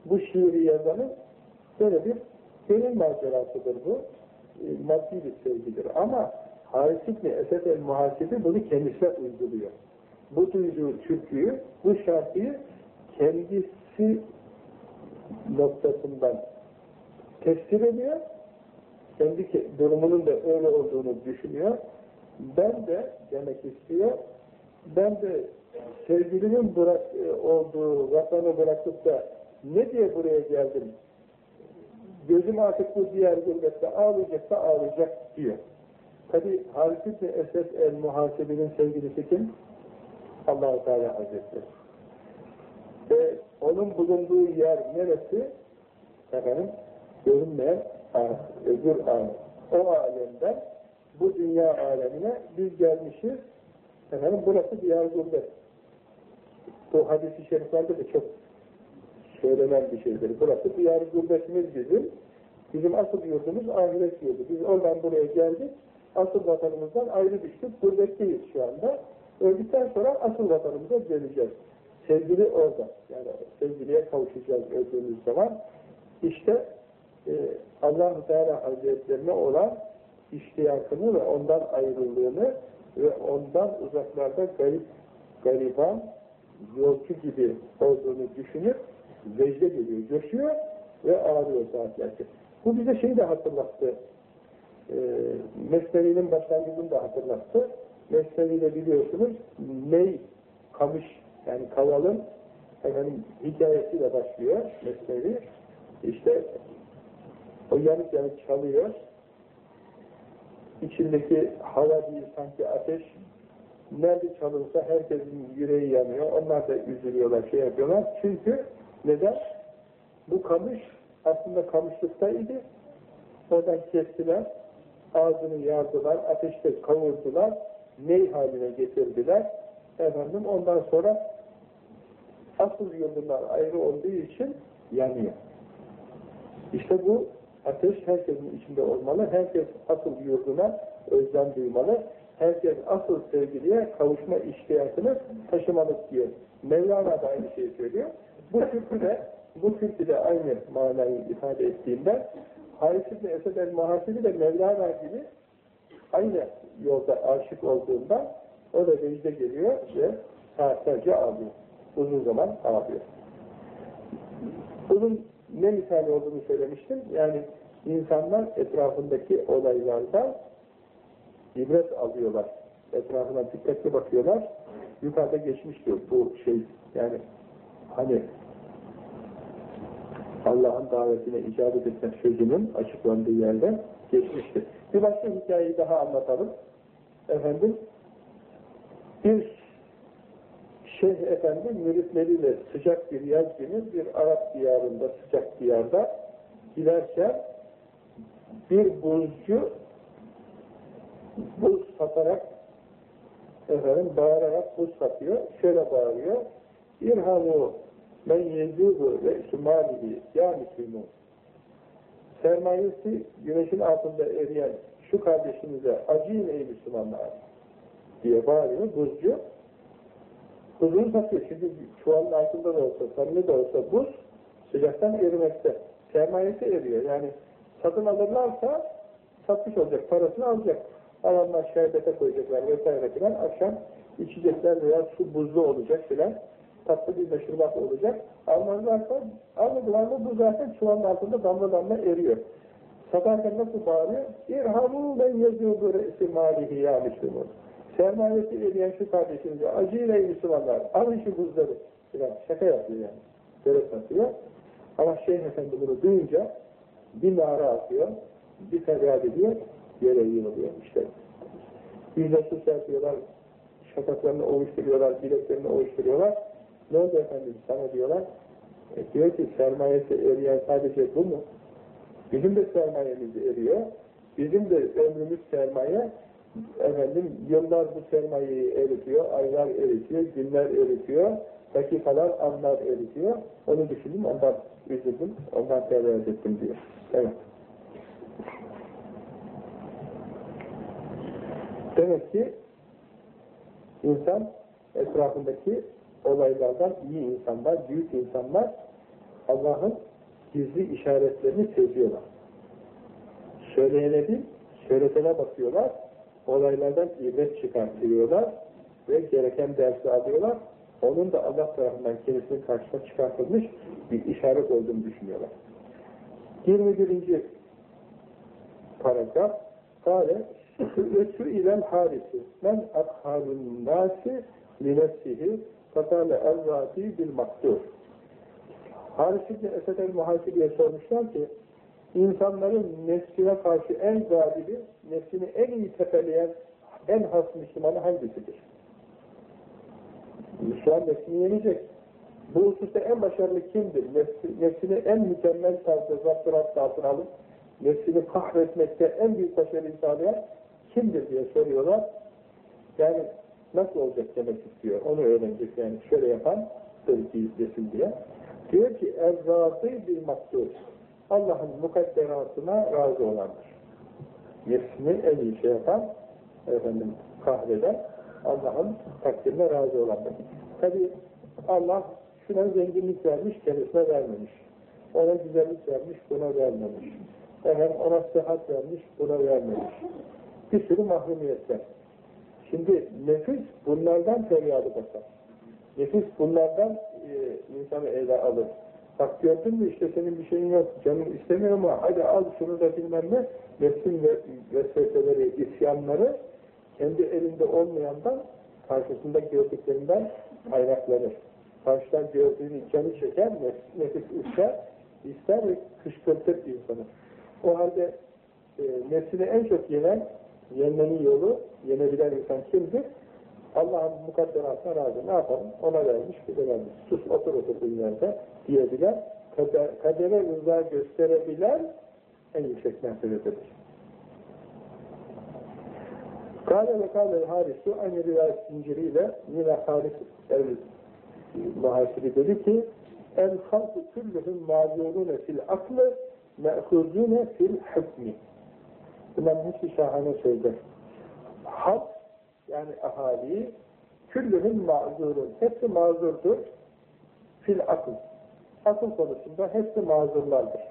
bu şiiri yazanın böyle bir gönül macerasıdır bu. E, maddi bir sevgidir. Ama Haris İbni Esed el-Muhasibi bunu kendisine uyguluyor. Bu duyduğu türküyü, bu şarkıyı kendisi noktasından tefsir ediyor. Kendi durumunun da öyle olduğunu düşünüyor. Ben de demek istiyor. Ben de sevgilimin bırak, e, olduğu vatanı bırakıp da ne diye buraya geldim? Gözüm artık bu diğer gurbette ağlayacaksa ağlayacak diyor. Tabi Haris İbni Esed el-Muhasibi'nin sevgilisi kim? allah Teala Hazretleri. Ve onun bulunduğu yer neresi? Efendim, görünmeyen öbür alem. O alemden bu dünya alemine biz gelmişiz. Efendim, burası diyar gurbet. Bu hadis-i şeriflerde de çok söylenen bir şeydir. Burası diyar gurbetimiz bizim. Bizim asıl yurdumuz ahiret yurdu. Biz oradan buraya geldik. Asıl vatanımızdan ayrı düştük. Gurbetteyiz şu anda. Öldükten sonra asıl vatanımıza döneceğiz. Sevgili orada. Yani sevgiliye kavuşacağız öldüğümüz zaman. İşte e, Allah-u Teala Hazretlerine olan iştiyakını ve ondan ayrıldığını ve ondan uzaklarda garip, gariban, yolcu gibi olduğunu düşünüp vecde geliyor, coşuyor ve ağlıyor saatlerce. Bu bize şeyi de hatırlattı. E, Mesnevi'nin başlangıcını da hatırlattı. Mesnevi'de biliyorsunuz ney, kamış yani kavalın efendim, hikayesiyle başlıyor Mesnevi. İşte o yanık yanık çalıyor. İçindeki hava değil sanki ateş. Nerede çalınsa herkesin yüreği yanıyor. Onlar da üzülüyorlar, şey yapıyorlar. Çünkü neden? Bu kamış aslında kamışlıktaydı. Oradan kestiler. Ağzını yardılar, ateşte kavurdular. Ney haline getirdiler. Efendim ondan sonra asıl yıldızlar ayrı olduğu için yanıyor. İşte bu ateş herkesin içinde olmalı. Herkes asıl yurduna özlem duymalı. Herkes asıl sevgiliye kavuşma iştiyakını taşımalı diyor. Mevlana da aynı şeyi söylüyor. Bu türkü de bu türkü de aynı manayı ifade ettiğinde Haris İbni Esed el-Mahasibi de Mevlana gibi aynı yolda aşık olduğunda o da vecde geliyor ve saatlerce ağlıyor. Uzun zaman ağlıyor. Bunun ne misali olduğunu söylemiştim. Yani insanlar etrafındaki olaylardan ibret alıyorlar. Etrafına dikkatli bakıyorlar. Yukarıda geçmiştir bu şey. Yani hani Allah'ın davetine icabet etme sözünün açıklandığı yerde geçmiştir. Bir başka hikayeyi daha anlatalım. Efendim, bir Şeyh Efendi müritleriyle sıcak bir yaz günü bir Arap diyarında, sıcak diyarda giderken bir buzcu buz satarak efendim bağırarak buz satıyor. Şöyle bağırıyor. İrhamu men yezubu ve ismalihi ya Müslüman. Sermayesi güneşin altında eriyen şu kardeşinize acıyın ey Müslümanlar diye bağırıyor buzcu. Buzunu satıyor. Çünkü çuvalın altında da olsa, samimi de olsa buz sıcaktan erimekte. Sermayesi eriyor. Yani satın alırlarsa satmış olacak, parasını alacak. Alanlar şerbete koyacaklar vesaire filan. Akşam içecekler veya su buzlu olacak filan. Tatlı bir meşrubat olacak. Almazlarsa, almadılar mı bu zaten çuvalın altında damla damla eriyor. Satarken nasıl bağırıyor? İrhamu ben yazıyor bu resim malihi ya Müslüman. Sermayesi eriyen şu kardeşimize acıyla Müslümanlar alın şu buzları filan şaka yapıyor yani. Böyle satıyor. Ama Şeyh Efendi bunu duyunca bir nara atıyor, bir feryat ediyor, yere yığılıyor işte. Yüze su serpiyorlar, şakaklarını ovuşturuyorlar, bileklerini ovuşturuyorlar. Ne oldu efendim sana diyorlar. E, diyor ki sermayesi eriyen sadece bu mu? Bizim de sermayemiz eriyor. Bizim de ömrümüz sermaye. Efendim yıllar bu sermayeyi eritiyor, aylar eritiyor, günler eritiyor, dakikalar, anlar eritiyor. Onu düşündüm, ondan üzüldüm, ondan feryat ettim diyor. Evet. Demek ki insan etrafındaki olaylardan iyi insanlar, büyük insanlar Allah'ın gizli işaretlerini seziyorlar. Söyleyene değil, söyletene bakıyorlar, olaylardan ibret çıkartıyorlar ve gereken dersi alıyorlar. Onun da Allah tarafından kendisinin karşısına çıkartılmış bir işaret olduğunu düşünüyorlar. 21. paragraf Kale Sü'ü ilel harisi men akharun nasi linefsihi fatale ezzati bil maktur Haris İbni Esed el-Muhasibi'ye sormuşlar ki insanların nefsine karşı en galibi, nefsini en iyi tepeleyen en has Müslümanı hangisidir? Müslüman nefsini yenecek. Bu hususta en başarılı kimdir? Nefsi, nefsini en mükemmel tarzda zaptırat altına alıp nefsini kahretmekte en büyük başarıyı sağlayan kimdir diye soruyorlar. Yani nasıl olacak demek istiyor. Onu öğrenecek yani şöyle yapan ki desin diye. Diyor ki erzatı bir makdur. Allah'ın mukadderatına razı olandır. Nefsini en iyi şey yapan, efendim, kahreden, Allah'ın takdirine razı olandır. Tabi Allah şuna zenginlik vermiş, kendisine vermemiş. Ona güzellik vermiş, buna vermemiş. Efendim ona sıhhat vermiş, buna vermemiş. Bir sürü mahrumiyetler. Şimdi nefis bunlardan feryadı basar. Nefis bunlardan e, insanı ele alır. Bak gördün mü işte senin bir şeyin yok, canın istemiyor ama hadi al şunu da bilmem ne. Nefsin ve vesveseleri, isyanları kendi elinde olmayandan karşısında gördüklerinden kaynaklanır. Karşıdan gördüğünü canı çeker, nefis ister, ister ve kışkırtır insanı. O halde e, nefsini en çok yenen, yenmenin yolu, yenebilen insan kimdir? Allah'ın mukadderatına razı. Ne yapalım? Ona vermiş, bir vermiş. Sus, otur oturduğun yerde diyebilen, kader, kadere rıza gösterebilen en yüksek mertebededir. Kale ve kâle harisu aynı rivayet zinciriyle yine haris el muhasibi dedi ki el halku küllühüm mazurune fil aklı me'huzune fil hükmi bunların hepsi şahane sözler halk yani ahali küllühün mazurun. Hepsi mazurdur. Fil akıl. Akıl konusunda hepsi mazurlardır.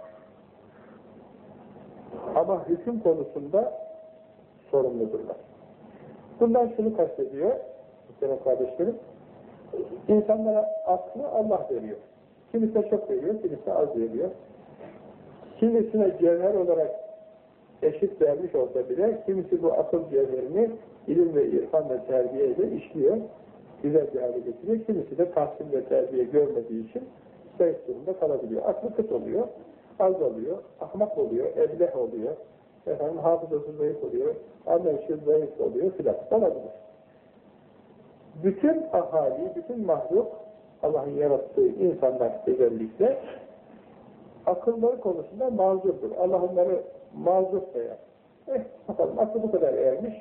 Ama hüküm konusunda sorumludurlar. Bundan şunu kastediyor, muhtemelen kardeşlerim, insanlara aklı Allah veriyor. Kimisine çok veriyor, kimisine az veriyor. Kimisine cevher olarak eşit vermiş olsa bile, kimisi bu akıl cevherini ilim ve irfan ve terbiyeyle işliyor, güzel bir hale getiriyor. Kimisi de tahsil ve terbiye görmediği için zayıf durumda kalabiliyor. Aklı kıt oluyor, az oluyor, ahmak oluyor, ebleh oluyor, efendim hafızası zayıf oluyor, anlayışı zayıf oluyor filan. Olabilir. Bütün ahali, bütün mahluk, Allah'ın yarattığı insanlar özellikle akılları konusunda mazurdur. Allah onları mazur sayar. Eh bakalım aklı bu kadar ermiş,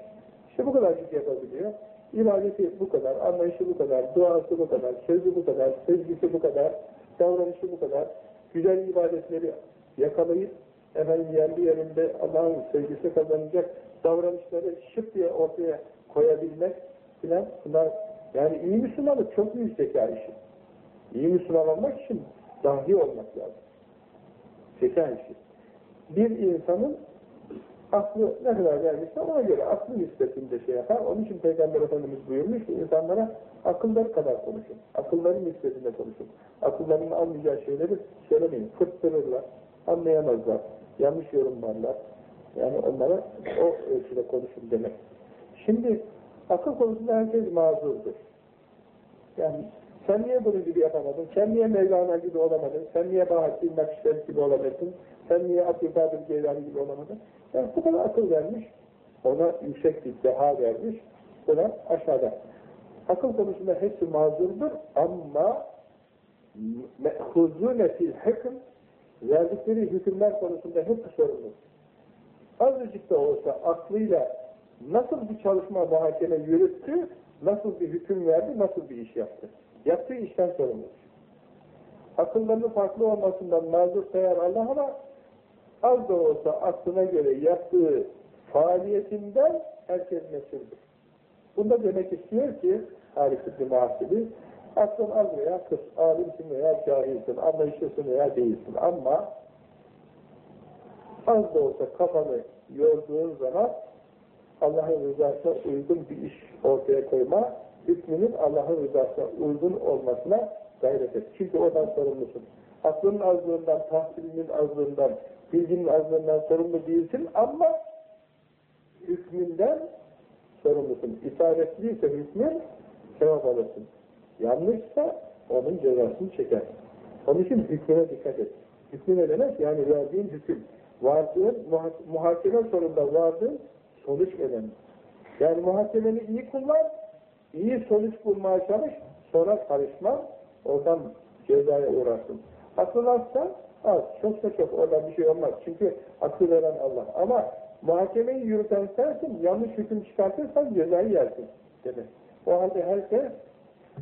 işte bu kadarcık yapabiliyor. İradeti bu kadar, anlayışı bu kadar, duası bu kadar, sözü bu kadar, sezgisi bu kadar, davranışı bu kadar, güzel ibadetleri yakalayıp efendim yerli yerinde Allah'ın sevgisi kazanacak davranışları şıp diye ortaya koyabilmek filan bunlar yani iyi Müslümanlık çok büyük zeka işi. İyi Müslüman olmak için dahi olmak lazım. Zeka işi. Bir insanın aklı ne kadar vermişse ona göre aklı nispetinde şey yapar. Onun için Peygamber Efendimiz buyurmuş ki insanlara akılları kadar konuşun. Akılların nispetinde konuşun. Akıllarının anlayacağı şeyleri söylemeyin. Fırttırırlar. Anlayamazlar. Yanlış yorumlarlar. Yani onlara o ölçüde konuşun demek. Şimdi akıl konusunda herkes mazurdur. Yani sen niye bunu gibi yapamadın? Sen niye Mevlana gibi olamadın? Sen niye Bahattin Nakşibendi gibi olamadın? Sen niye Abdülkadir Geylani gibi olamadın? Yani bu kadar akıl vermiş, ona yüksek bir deha vermiş, buna aşağıda. Akıl konusunda hepsi mazurdur ama me'huzune fil hüküm verdikleri hükümler konusunda hepsi sorumlu. Azıcık da olsa aklıyla nasıl bir çalışma muhakeme yürüttü, nasıl bir hüküm verdi, nasıl bir iş yaptı. Yaptığı işten sorumlu. Akıllarının farklı olmasından mazur sayar Allah az da olsa aklına göre yaptığı faaliyetinden herkes mesuldür. Bunda demek istiyor ki Arif İbni Mahsibi aklın az veya kıs, alimsin veya cahilsin, anlayışlısın veya değilsin ama az da olsa kafanı yorduğun zaman Allah'ın rızasına uygun bir iş ortaya koyma, hükmünün Allah'ın rızasına uygun olmasına gayret et. Çünkü oradan sorumlusun. Aklının azlığından, tahsilinin azlığından, bilginin azlığından sorumlu değilsin ama hükmünden sorumlusun. İsaretliyse hükmün sevap alırsın. Yanlışsa onun cezasını çekersin. Onun için hükmüne dikkat et. Hükmü ne demek? Yani verdiğin hüküm. Vardığın, muha muhakeme sonunda vardığın sonuç önemli. Yani muhakemeni iyi kullan, iyi sonuç bulmaya çalış, sonra karışma, oradan cezaya uğrarsın. Aklın az, çoksa çok, oradan bir şey olmaz. Çünkü akıl veren Allah. Ama muhakemeyi yürüten sensin, yanlış hüküm çıkartırsan cezayı yersin. Demek. O halde herkes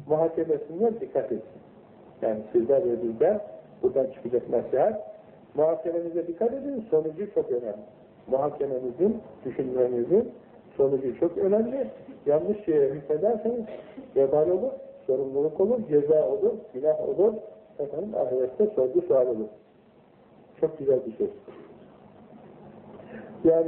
muhakemesinden dikkat etsin. Yani sizler ve bizler buradan çıkacak nasihat, muhakemenize dikkat edin, sonucu çok önemli. Muhakemenizin, düşünmenizin sonucu çok önemli. Yanlış şeye hükmederseniz vebal olur, sorumluluk olur, ceza olur, günah olur, efendim ahirette sorgu sual olur. Çok güzel bir söz. Yani